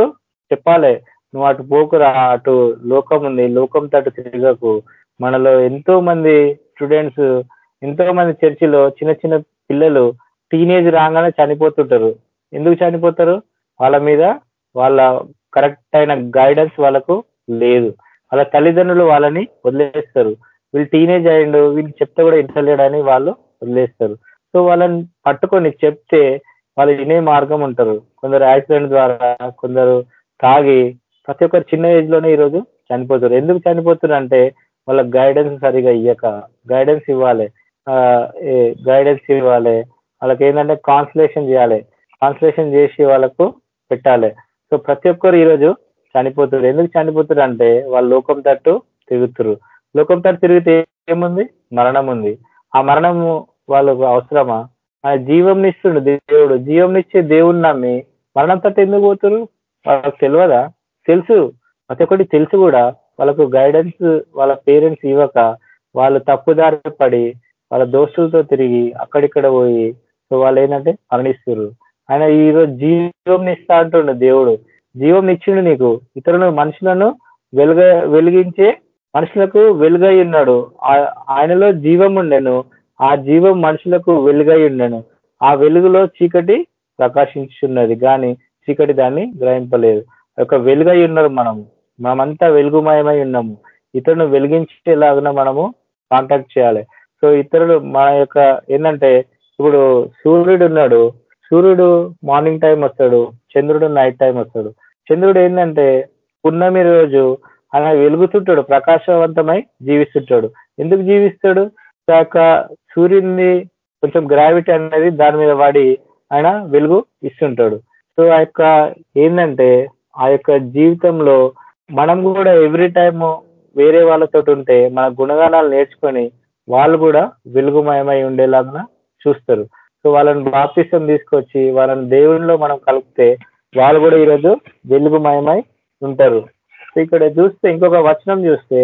చెప్పాలి. నువ్వు అటు పోకురా అటు లోకం ఉంది. లోకం తట్టు తిరగకు. మనలో ఎంతో మంది స్టూడెంట్స్ ఎంతో మంది చర్చిలో చిన్న చిన్న పిల్లలు టీనేజ్ రాగానే చనిపోతుంటారు. ఎందుకు చనిపోతారు? వాళ్ళ మీద వాళ్ళ కరెక్ట్ అయిన గైడెన్స్ వాళ్ళకు లేదు. వాళ్ళ తల్లిదండ్రులు వాళ్ళని వదిలేస్తారు. వీళ్ళు టీనేజ్ అయ్యిండు వీళ్ళు చెప్తే కూడా ఇంటలేడని వాళ్ళు వదిలేస్తారు. సో వాళ్ళని పట్టుకొని చెప్తే వాళ్ళు వినే మార్గం ఉంటారు. కొందరు యాక్సిడెంట్ ద్వారా కొందరు తాగి ప్రతి ఒక్కరు చిన్న ఏజ్లోనే ఈరోజు చనిపోతారు. ఎందుకు చనిపోతున్నారు అంటే వాళ్ళ గైడెన్స్ సరిగా ఇయ్యక గైడెన్స్ ఇవ్వాలి. గైడెన్స్ ఇవ్వాలి. వాళ్ళకి ఏంటంటే కాన్సలేషన్ చేయాలి. కాన్సలేషన్ చేసి వాళ్ళకు పెట్టాలి. సో ప్రతి ఒక్కరు ఈరోజు చనిపోతారు. ఎందుకు చనిపోతారు అంటే వాళ్ళు లోకం తట్టు తిరుగుతురు లోకం తట్టు తిరిగితే ఏముంది? మరణం ఉంది. ఆ మరణము వాళ్ళకు అవసరమా? ఆ జీవం ఇస్తుండు దేవుడు. జీవం ఇచ్చే దేవుడిని నమ్మి మరణం తట్టు ఎందుకు పోతారు వాళ్ళకి తెలియదా తెలుసు. ప్రతి ఒక్కటి తెలుసు కూడా. వాళ్ళకు గైడెన్స్ వాళ్ళ పేరెంట్స్ ఇవ్వక వాళ్ళు తప్పుదారి పడి వాళ్ళ దోస్తులతో తిరిగి అక్కడిక్కడ పోయి సో వాళ్ళు ఏంటంటే మరణిస్తున్నారు ఆయన ఈరోజు జీవం ఇస్తా అంటుండు దేవుడు. జీవం ఇచ్చిండు నీకు. ఇతరులు మనుషులను వెలుగ వెలిగించే మనుషులకు వెలుగై ఉన్నాడు. ఆయనలో జీవం ఉండెను. ఆ జీవం మనుషులకు వెలుగై ఉండెను. ఆ వెలుగులో చీకటి ప్రకాశించున్నది కానీ చీకటి దాన్ని గ్రహింపలేదు. ఒక వెలుగై ఉన్నారు మనము. మనమంతా వెలుగుమయమై ఉన్నాము. ఇతరులను వెలిగించేలాగా మనము కాంటాక్ట్ చేయాలి. సో ఇతరులు మన యొక్క ఏంటంటే ఇప్పుడు సూర్యుడు ఉన్నాడు. సూర్యుడు మార్నింగ్ టైం వస్తాడు. చంద్రుడు నైట్ టైం వస్తాడు. చంద్రుడు ఏంటంటే పున్నమి రోజు ఆయన వెలుగుతుంటాడు. ప్రకాశవంతమై జీవిస్తుంటాడు. ఎందుకు జీవిస్తాడు? యొక్క సూర్యుడిని కొంచెం గ్రావిటీ అనేది దాని మీద పడి ఆయన వెలుగు ఇస్తుంటాడు. సో ఆ యొక్క ఏంటంటే ఆ యొక్క జీవితంలో మనం కూడా ఎవ్రీ టైము వేరే వాళ్ళతో ఉంటే మన గుణగణాలు నేర్చుకొని వాళ్ళు కూడా వెలుగుమయమై ఉండేలాగా చూస్తారు. సో వాళ్ళని బాప్తిష్టం తీసుకొచ్చి వాళ్ళని దేవునిలో మనం కలిపితే వాళ్ళు కూడా ఈరోజు వెలుగుమయమై ఉంటారు. సో ఇక్కడ చూస్తే ఇంకొక వచనం చూస్తే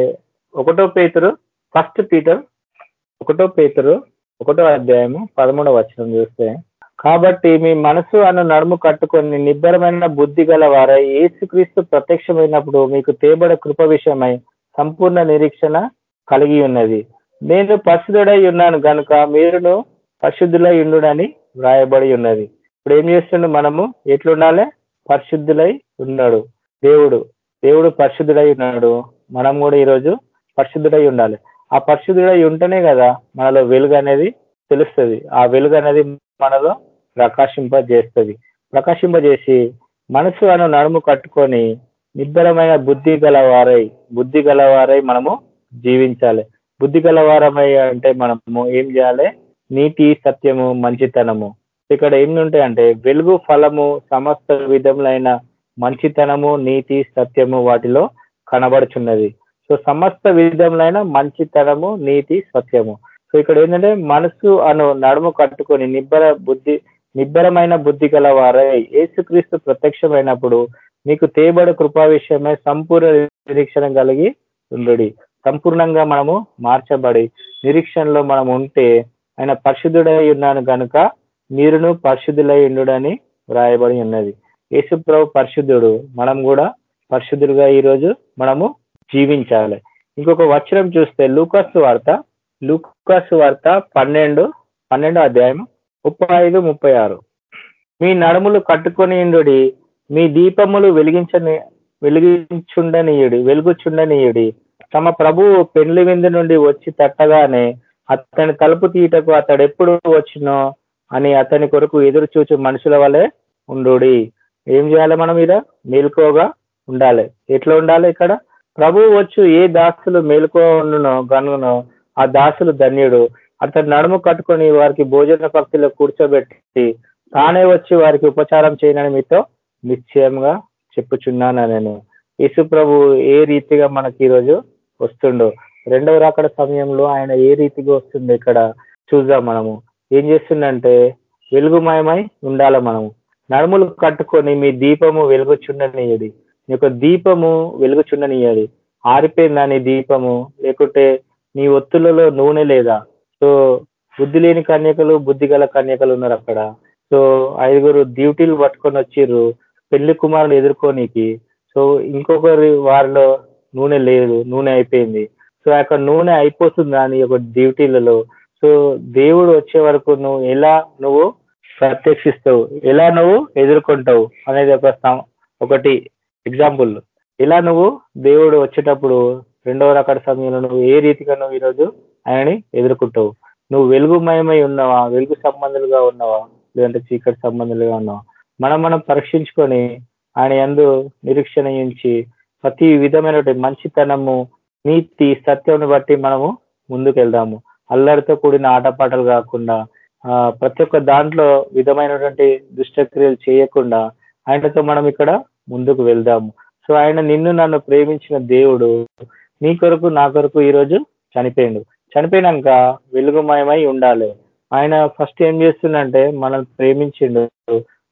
ఒకటో పేతురు ఫస్ట్ పీటర్ ఒకటో పేతురు ఒకటో అధ్యాయము పదమూడవ వచనం చూస్తే కాబట్టి మీ మనసు అన్న నడుము కట్టుకొని నిబ్బరమైన బుద్ధి గల వారై ఏసుక్రీస్తు ప్రత్యక్షమైనప్పుడు మీకు తేబడ కృప విషయమై సంపూర్ణ నిరీక్షణ కలిగి ఉన్నది. నేను పరిశుద్ధుడై ఉన్నాను కనుక మీరును పరిశుద్ధులై ఉండునని వ్రాయబడి ఉన్నది. ఇప్పుడు ఏం చేస్తుండు మనము? ఎట్లుండాలి? పరిశుద్ధులై ఉన్నాడు. దేవుడు దేవుడు పరిశుద్ధుడై ఉన్నాడు. మనం కూడా ఈరోజు పరిశుద్ధుడై ఉండాలి. ఆ పరిశుద్ధుడై ఉంటేనే కదా మనలో వెలుగు అనేది తెలుస్తుంది. ఆ వెలుగు అనేది మనలో ప్రకాశింపజేస్తుంది. ప్రకాశింపజేసి మనసు అను నడుము కట్టుకొని నిబ్బరమైన బుద్ధి గలవారై బుద్ధి గలవారై మనము జీవించాలి. బుద్ధి గలవారమై అంటే మనము ఏం చేయాలి? నీతి సత్యము మంచితనము. ఇక్కడ ఏమి వెలుగు ఫలము సమస్త విధములైన మంచితనము నీతి సత్యము వాటిలో కనబడుచున్నది. సో సమస్త విధములైన మంచితనము నీతి సత్యము. సో ఇక్కడ ఏంటంటే మనసు అను నడుము కట్టుకొని నిబ్బర బుద్ధి నిబ్బరమైన బుద్ధి గల వారై ఏసుక్రీస్తు ప్రత్యక్షమైనప్పుడు మీకు తేబడ కృపా విషయమై సంపూర్ణ నిరీక్షణ కలిగి ఉండడి. సంపూర్ణంగా మనము మార్చబడి నిరీక్షణలో మనం ఉంటే ఆయన పరిశుద్ధుడై ఉన్నాను కనుక మీరును పరిశుద్ధులై ఉండుడని వ్రాయబడి ఉన్నది. యేసుప్రభు పరిశుద్ధుడు. మనం కూడా పరిశుద్ధుడుగా ఈరోజు మనము జీవించాలి. ఇంకొక వచనం చూస్తే లూకాసు వార్త లూకస్ వార్త పన్నెండు పన్నెండో అధ్యాయం ముప్పై ఐదు ముప్పై ఆరు. మీ నడుములు కట్టుకొని మీ దీపములు వెలిగించని వెలిగించుండనీయుడి వెలుగుచుండనీయుడి తమ ప్రభువు పెండ్లి విందు నుండి వచ్చి తట్టగానే అతని తలుపు తీయటకు అతడు ఎప్పుడు వచ్చినో అని అతని కొరకు ఎదురు చూచు మనుషుల వలె ఉండు ఏం చేయాలి మనం ఇద మేలుకోగా ఉండాలి. ఎట్లా ఉండాలి ఇక్కడ? ప్రభు వచ్చు ఏ దాసులు మేలుకో ఉండునో గనునో ఆ దాసులు ధన్యుడు. అతడు నడుము కట్టుకొని వారికి భోజన పక్తిలో కూర్చోబెట్టి తానే వచ్చి వారికి ఉపచారం చేయనని మీతో నిశ్చయంగా చెప్పుచున్నాను నేను. యేసు ప్రభు ఏ రీతిగా మనకి ఈరోజు వస్తుండో. రెండవ రాకడ సమయంలో ఆయన ఏ రీతిగా వస్తుంది ఇక్కడ చూద్దాం మనము. ఏం చేస్తుందంటే వెలుగుమయమై ఉండాల మనము. నడుములు కట్టుకొని మీ దీపము వెలుగుచుండనియ్యది నీ యొక్క దీపము వెలుగుచుండనీయది ఆరిపోయిందా నీ దీపము? లేకుంటే నీ ఒత్తులలో నూనె లేదా? సో బుద్ధి లేని కన్యకలు బుద్ధి గల కన్యకలు ఉన్నారు అక్కడ. సో ఐదుగురు డ్యూటీలు పట్టుకొని వచ్చిర్రు పెళ్ళి కుమారులు ఎదుర్కోనికి. సో ఇంకొకరి వారిలో నూనె లేదు నూనె అయిపోయింది. సో అక్కడ నూనె అయిపోతుంది అని ఒక డ్యూటీలలో. సో దేవుడు వచ్చే వరకు నువ్వు ఎలా నువ్వు ప్రత్యక్షిస్తావు? ఎలా నువ్వు ఎదుర్కొంటావు? అనేది ఒక ఒకటి ఎగ్జాంపుల్ ఇలా నువ్వు దేవుడు వచ్చేటప్పుడు రెండవ రకడ సమయంలో నువ్వు ఏ రీతిగా నువ్వు ఈరోజు ఆయనని ఎదుర్కొంటావు? నువ్వు వెలుగుమయమై ఉన్నావా? వెలుగు సంబంధులుగా ఉన్నావా? లేదంటే చీకటి సంబంధులుగా ఉన్నావా? మనం మనం పరీక్షించుకొని ఆయన ఎందు నిరీక్షణ ప్రతి విధమైనటువంటి మంచితనము నీతి సత్యంను బట్టి మనము ముందుకు వెళ్దాము అల్లరితో కూడిన ఆటపాటలు కాకుండా ప్రతి ఒక్క దాంట్లో విధమైనటువంటి దుష్టక్రియలు చేయకుండా ఆయనతో మనం ఇక్కడ ముందుకు వెళ్దాము. సో ఆయన నిన్ను నన్ను ప్రేమించిన దేవుడు నీ కొరకు నా కొరకు ఈరోజు చనిపోయిండు. చనిపోయినాక వెలుగుమయమై ఉండాలి. ఆయన ఫస్ట్ ఏం చేస్తుందంటే మనం ప్రేమించిండు.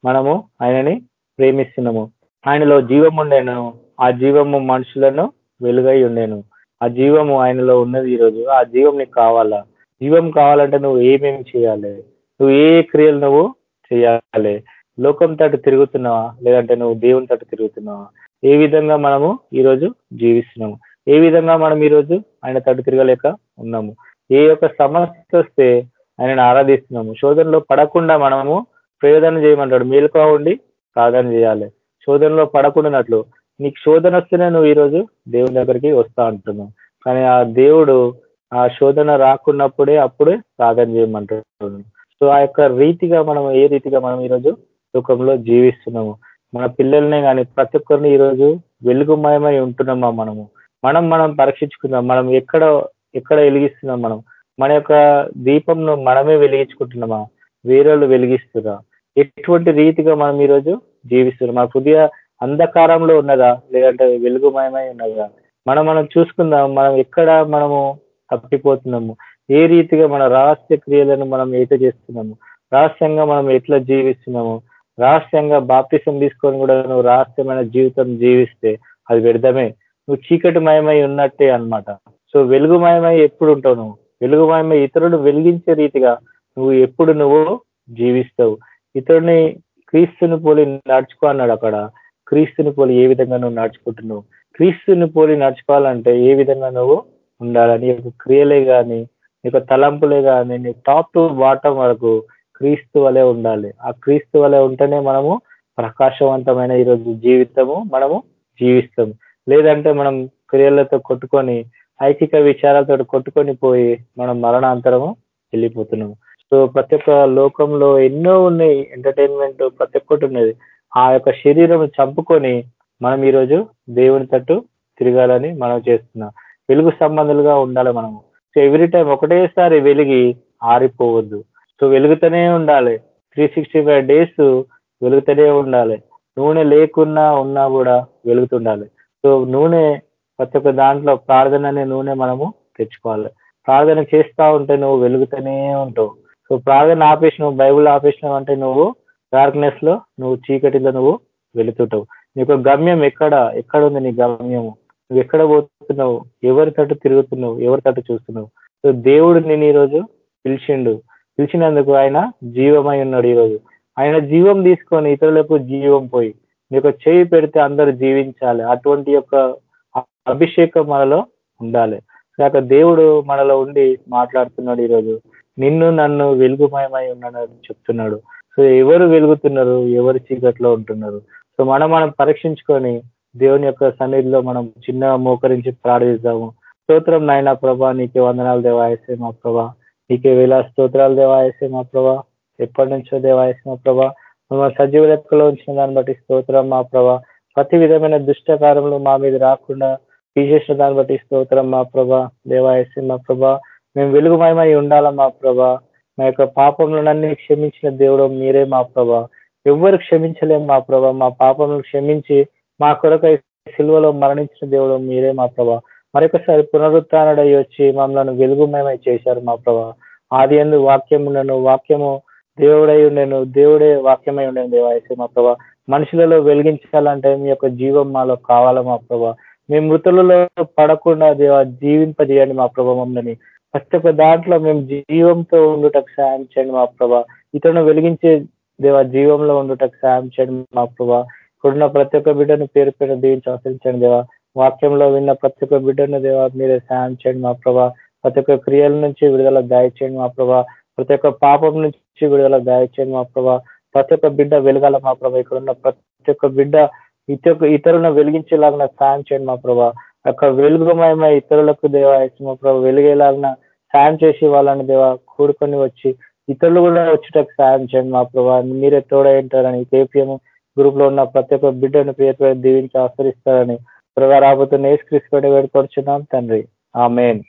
మనము ఆయనని ప్రేమిస్తున్నాము. ఆయనలో జీవం ఉండేను ఆ జీవము మనుషులను వెలుగై ఉండేను. ఆ జీవము ఆయనలో ఉన్నది ఈరోజు. ఆ జీవం నీకు కావాలా? జీవం కావాలంటే నువ్వు ఏమేమి చేయాలి? నువ్వు ఏ క్రియలు నువ్వు చేయాలి? లోకం తట్టు తిరుగుతున్నావా? లేదంటే నువ్వు దేవుని తట్టు తిరుగుతున్నావా? ఏ విధంగా మనము ఈరోజు జీవిస్తున్నాము? ఏ విధంగా మనం ఈరోజు ఆయన తట్టు తిరగలేక ఉన్నాము? ఏ యొక్క సమస్య వస్తే ఆయనను ఆరాధిస్తున్నాము? శోధనలో పడకుండా మనము ప్రయోజనం చేయమంటాడు. మేలుకా ఉండి ప్రార్థన చేయాలి. శోధనలో పడకుండానట్లు నీకు శోధన వస్తేనే నువ్వు ఈరోజు దేవుని దగ్గరికి వస్తా అంటున్నావు. కానీ ఆ దేవుడు ఆ శోధన రాకున్నప్పుడే అప్పుడే ప్రార్థన చేయమంటున్నాడు. సో ఆ యొక్క రీతిగా మనం ఏ రీతిగా మనం ఈరోజు లోకంలో జీవిస్తున్నాము? మన పిల్లల్నే కానీ ప్రతి ఒక్కరిని ఈరోజు వెలుగుమయమై ఉంటున్నామా మనము? మనం మనం పరీక్షించుకుందాం. మనం ఎక్కడ ఎక్కడ వెలిగిస్తున్నాం మనం? మన యొక్క దీపంను మనమే వెలిగించుకుంటున్నామా? వేరేళ్ళు వెలిగిస్తున్నా ఎటువంటి రీతిగా మనం ఈరోజు జీవిస్తున్నాం? మన హృదయ అంధకారంలో ఉన్నదా? లేదంటే వెలుగుమయమై ఉన్నదా? మనం మనం చూసుకుందాం మనం ఎక్కడ మనము తప్పిపోతున్నాము? ఏ రీతిగా మన రహస్య క్రియలను మనం ఏట చేస్తున్నాము? రహస్యంగా మనం ఎట్లా జీవిస్తున్నాము? రహస్యంగా బాప్తిసం తీసుకొని కూడా నువ్వు రహస్యమైన జీవితం జీవిస్తే అది వ్యర్థమే. నువ్వు చీకటిమయమై ఉన్నట్టే అనమాట సో వెలుగుమయమై ఎప్పుడు ఉంటావు నువ్వు? వెలుగుమయమై ఇతరుడు వెలిగించే రీతిగా నువ్వు ఎప్పుడు నువ్వు జీవిస్తావు? ఇతరుని క్రీస్తుని పోలి నడుచుకో అన్నాడు అక్కడ. క్రీస్తుని పోలి ఏ విధంగా నువ్వు నడుచుకుంటున్నావు? క్రీస్తుని పోలి నడుచుకోవాలంటే ఏ విధంగా నువ్వు ఉండాలని? యొక్క క్రియలే కానీ నీ యొక్క తలంపులే కానీ నీ టాప్ టు బాటం వరకు క్రీస్తు వలె ఉండాలి. ఆ క్రీస్తు వలె ఉంటేనే మనము ప్రకాశవంతమైన ఈరోజు జీవితము మనము జీవిస్తాం లేదంటే మనం క్రియలతో కొట్టుకొని ఐకిక విచారాలతో కొట్టుకొని పోయి మనం మరణాంతరము వెళ్ళిపోతున్నాము. సో ప్రతి ఒక్క లోకంలో ఎన్నో ఉన్నాయి ఎంటర్టైన్మెంట్ ప్రతి ఒక్కటి ఉన్నది. ఆ యొక్క శరీరం చంపుకొని మనం ఈరోజు దేవుని తట్టు తిరగాలని మనం చేస్తున్నాం. వెలుగు సంబంధాలుగా ఉండాలి మనము. సో ఎవ్రీ టైం ఒకటేసారి వెలిగి ఆరిపోవద్దు. సో వెలుగుతూనే ఉండాలి. త్రీ సిక్స్టీ ఫైవ్ డేస్ వెలుగుతూనే ఉండాలి. నూనె లేకున్నా ఉన్నా కూడా వెలుగుతుండాలి. సో నూనె ప్రతి ఒక్క దాంట్లో ప్రార్థన అనే నూనె మనము తెచ్చుకోవాలి. ప్రార్థన చేస్తా ఉంటే నువ్వు వెలుగుతూనే ఉంటావు. సో ప్రార్థన ఆపేసినావు బైబుల్ ఆపేసినావు అంటే నువ్వు డార్క్నెస్లో నువ్వు చీకటిలో నువ్వు వెళుతుంటావు. నీకు గమ్యం ఎక్కడ ఎక్కడ ఉంది నీ గమ్యము? నువ్వు ఎక్కడ పోతున్నావు? ఎవరి తట్టు తిరుగుతున్నావు? ఎవరి తట్టు చూస్తున్నావు? సో దేవుడు నేను ఈరోజు పిలిచిండు. పిలిచినందుకు ఆయన జీవమై ఉన్నాడు ఈరోజు ఆయన జీవం తీసుకొని ఇతరులకు జీవం పోయి నీకు చేయి పెడితే అందరూ జీవించాలి. అటువంటి యొక్క అభిషేకం మనలో ఉండాలి. కాక దేవుడు మనలో ఉండి మాట్లాడుతున్నాడు ఈరోజు నిన్ను నన్ను వెలుగుమయమై ఉన్నాడని చెప్తున్నాడు. సో ఎవరు వెలుగుతున్నారు? ఎవరు చీకట్లో ఉంటున్నారు? సో మనం మనం పరీక్షించుకొని దేవుని యొక్క సన్నిధిలో మనం చిన్న మోకరించి ప్రార్థిద్దాము. స్తోత్రం నాయన ప్రభా నీకే వందనాలు దేవాయసే మా ప్రభా. నీకే వేలా స్తోత్రాలు దేవాయసే మా ప్రభా. ఎప్పటి నుంచో దేవాయసే మా ప్రభా. మిమ్మల్ని సజీవ లెక్కలో ఉంచిన దాన్ని బట్టి స్తోత్రం మా ప్రభా. ప్రతి విధమైన దుష్టకారంలో మా మీద రాకుండా తీసేసిన దాన్ని బట్టి స్తోత్రం మా ప్రభా. దేవాయసే మా ప్రభా. మేము వెలుగుమయమై ఉండాలా మా ప్రభా. మా యొక్క పాపములనన్నీ క్షమించిన దేవుడు మీరే మా ప్రభా. ఎవ్వరు క్షమించలేం మా ప్రభా. మా పాపములను క్షమించి మా కొరకై సిల్వలో మరణించిన దేవుడు మీరే మా ప్రభా. మరొకసారి పునరుత్డై వచ్చి మమ్మల్ని వెలుగుమయమై చేశారు మా ప్రభా. ఆది ఎందు ఉండను వాక్యము దేవుడై ఉండేను. దేవుడే వాక్యమై ఉండేను దేవాయసి మా ప్రభా. మనుషులలో వెలిగించాలంటే మీ యొక్క జీవం మాలో కావాలా మా ప్రభా. మేము మృతులలో పడకుండా దేవ జీవింపజేయండి మా ప్రభా మమ్మల్ని. ప్రతి ఒక్క దాంట్లో మేము జీవంతో ఉండుటకు సాయం చేయండి మా ప్రభా. ఇతను వెలిగించే దేవ జీవంలో ఉండుటకు సాయం చేయండి మా ప్రభా. ఇప్పుడున్న ప్రతి ఒక్క బిడ్డను పేరు పేరు దీవించి ఆచరించండి దేవా. వాక్యంలో విన్న ప్రతి ఒక్క బిడ్డను దేవా మీరే సాయం చేయండి మా ప్రభా. ప్రతి ఒక్క క్రియల నుంచి విడుదల దయచేయండి మా ప్రభా. ప్రతి ఒక్క పాపం నుంచి విడుదల దయచేయండి మా ప్రభా. ప్రతి ఒక్క బిడ్డ వెలగాల మా ప్రభా. ఇక్కడ ఉన్న ప్రతి ఒక్క బిడ్డ ఇతర ఇతరులను వెలిగించేలాగా సాయం చేయండి మా ప్రభా. యొక్క వెలుగుమయమై ఇతరులకు దేవ మా ప్రభా వెలిగేలాగా సాయం చేసి వాళ్ళని దేవా కూడుకొని వచ్చి ఇతరులు కూడా వచ్చేటకు సాయం చేయండి మా ప్రభా మీరే తోడైంటారని కేపీఎం గ్రూప్లో ఉన్న ప్రతి ఒక్క బిడ్డను పేరు దీవించి ఆశ్రయిస్తారని త్వరగా రాబోతున్న ఏసు క్రిస్ పేట వేడుకొచ్చున్నాం తండ్రి. Amen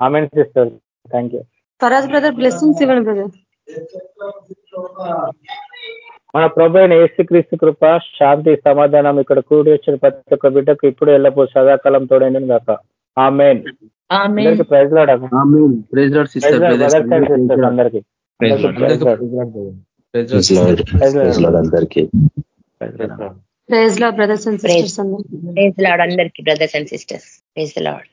amen sister thank you
Faraz brother blessings ఇవ్వండి బ్రదర్.
మన ప్రభు అయిన ఏసుక్రీస్తు కృప శాంతి సమాధానం ఇక్కడ కూడి వచ్చిన ప్రతి ఒక్క బిడ్డకు ఇప్పుడు ఎల్లపో సదాకాలం తోడైన కాక ఆమెన్ అందరికి ప్రైజ్ లాడ్ అందరికి
అందరికీ.
ప్రైజ్లో బ్రదర్స్ అండ్ సిస్టర్స్ అందరికి.
ప్రైజ్ లాడ్ అందరికి brothers and sisters. Praise lord.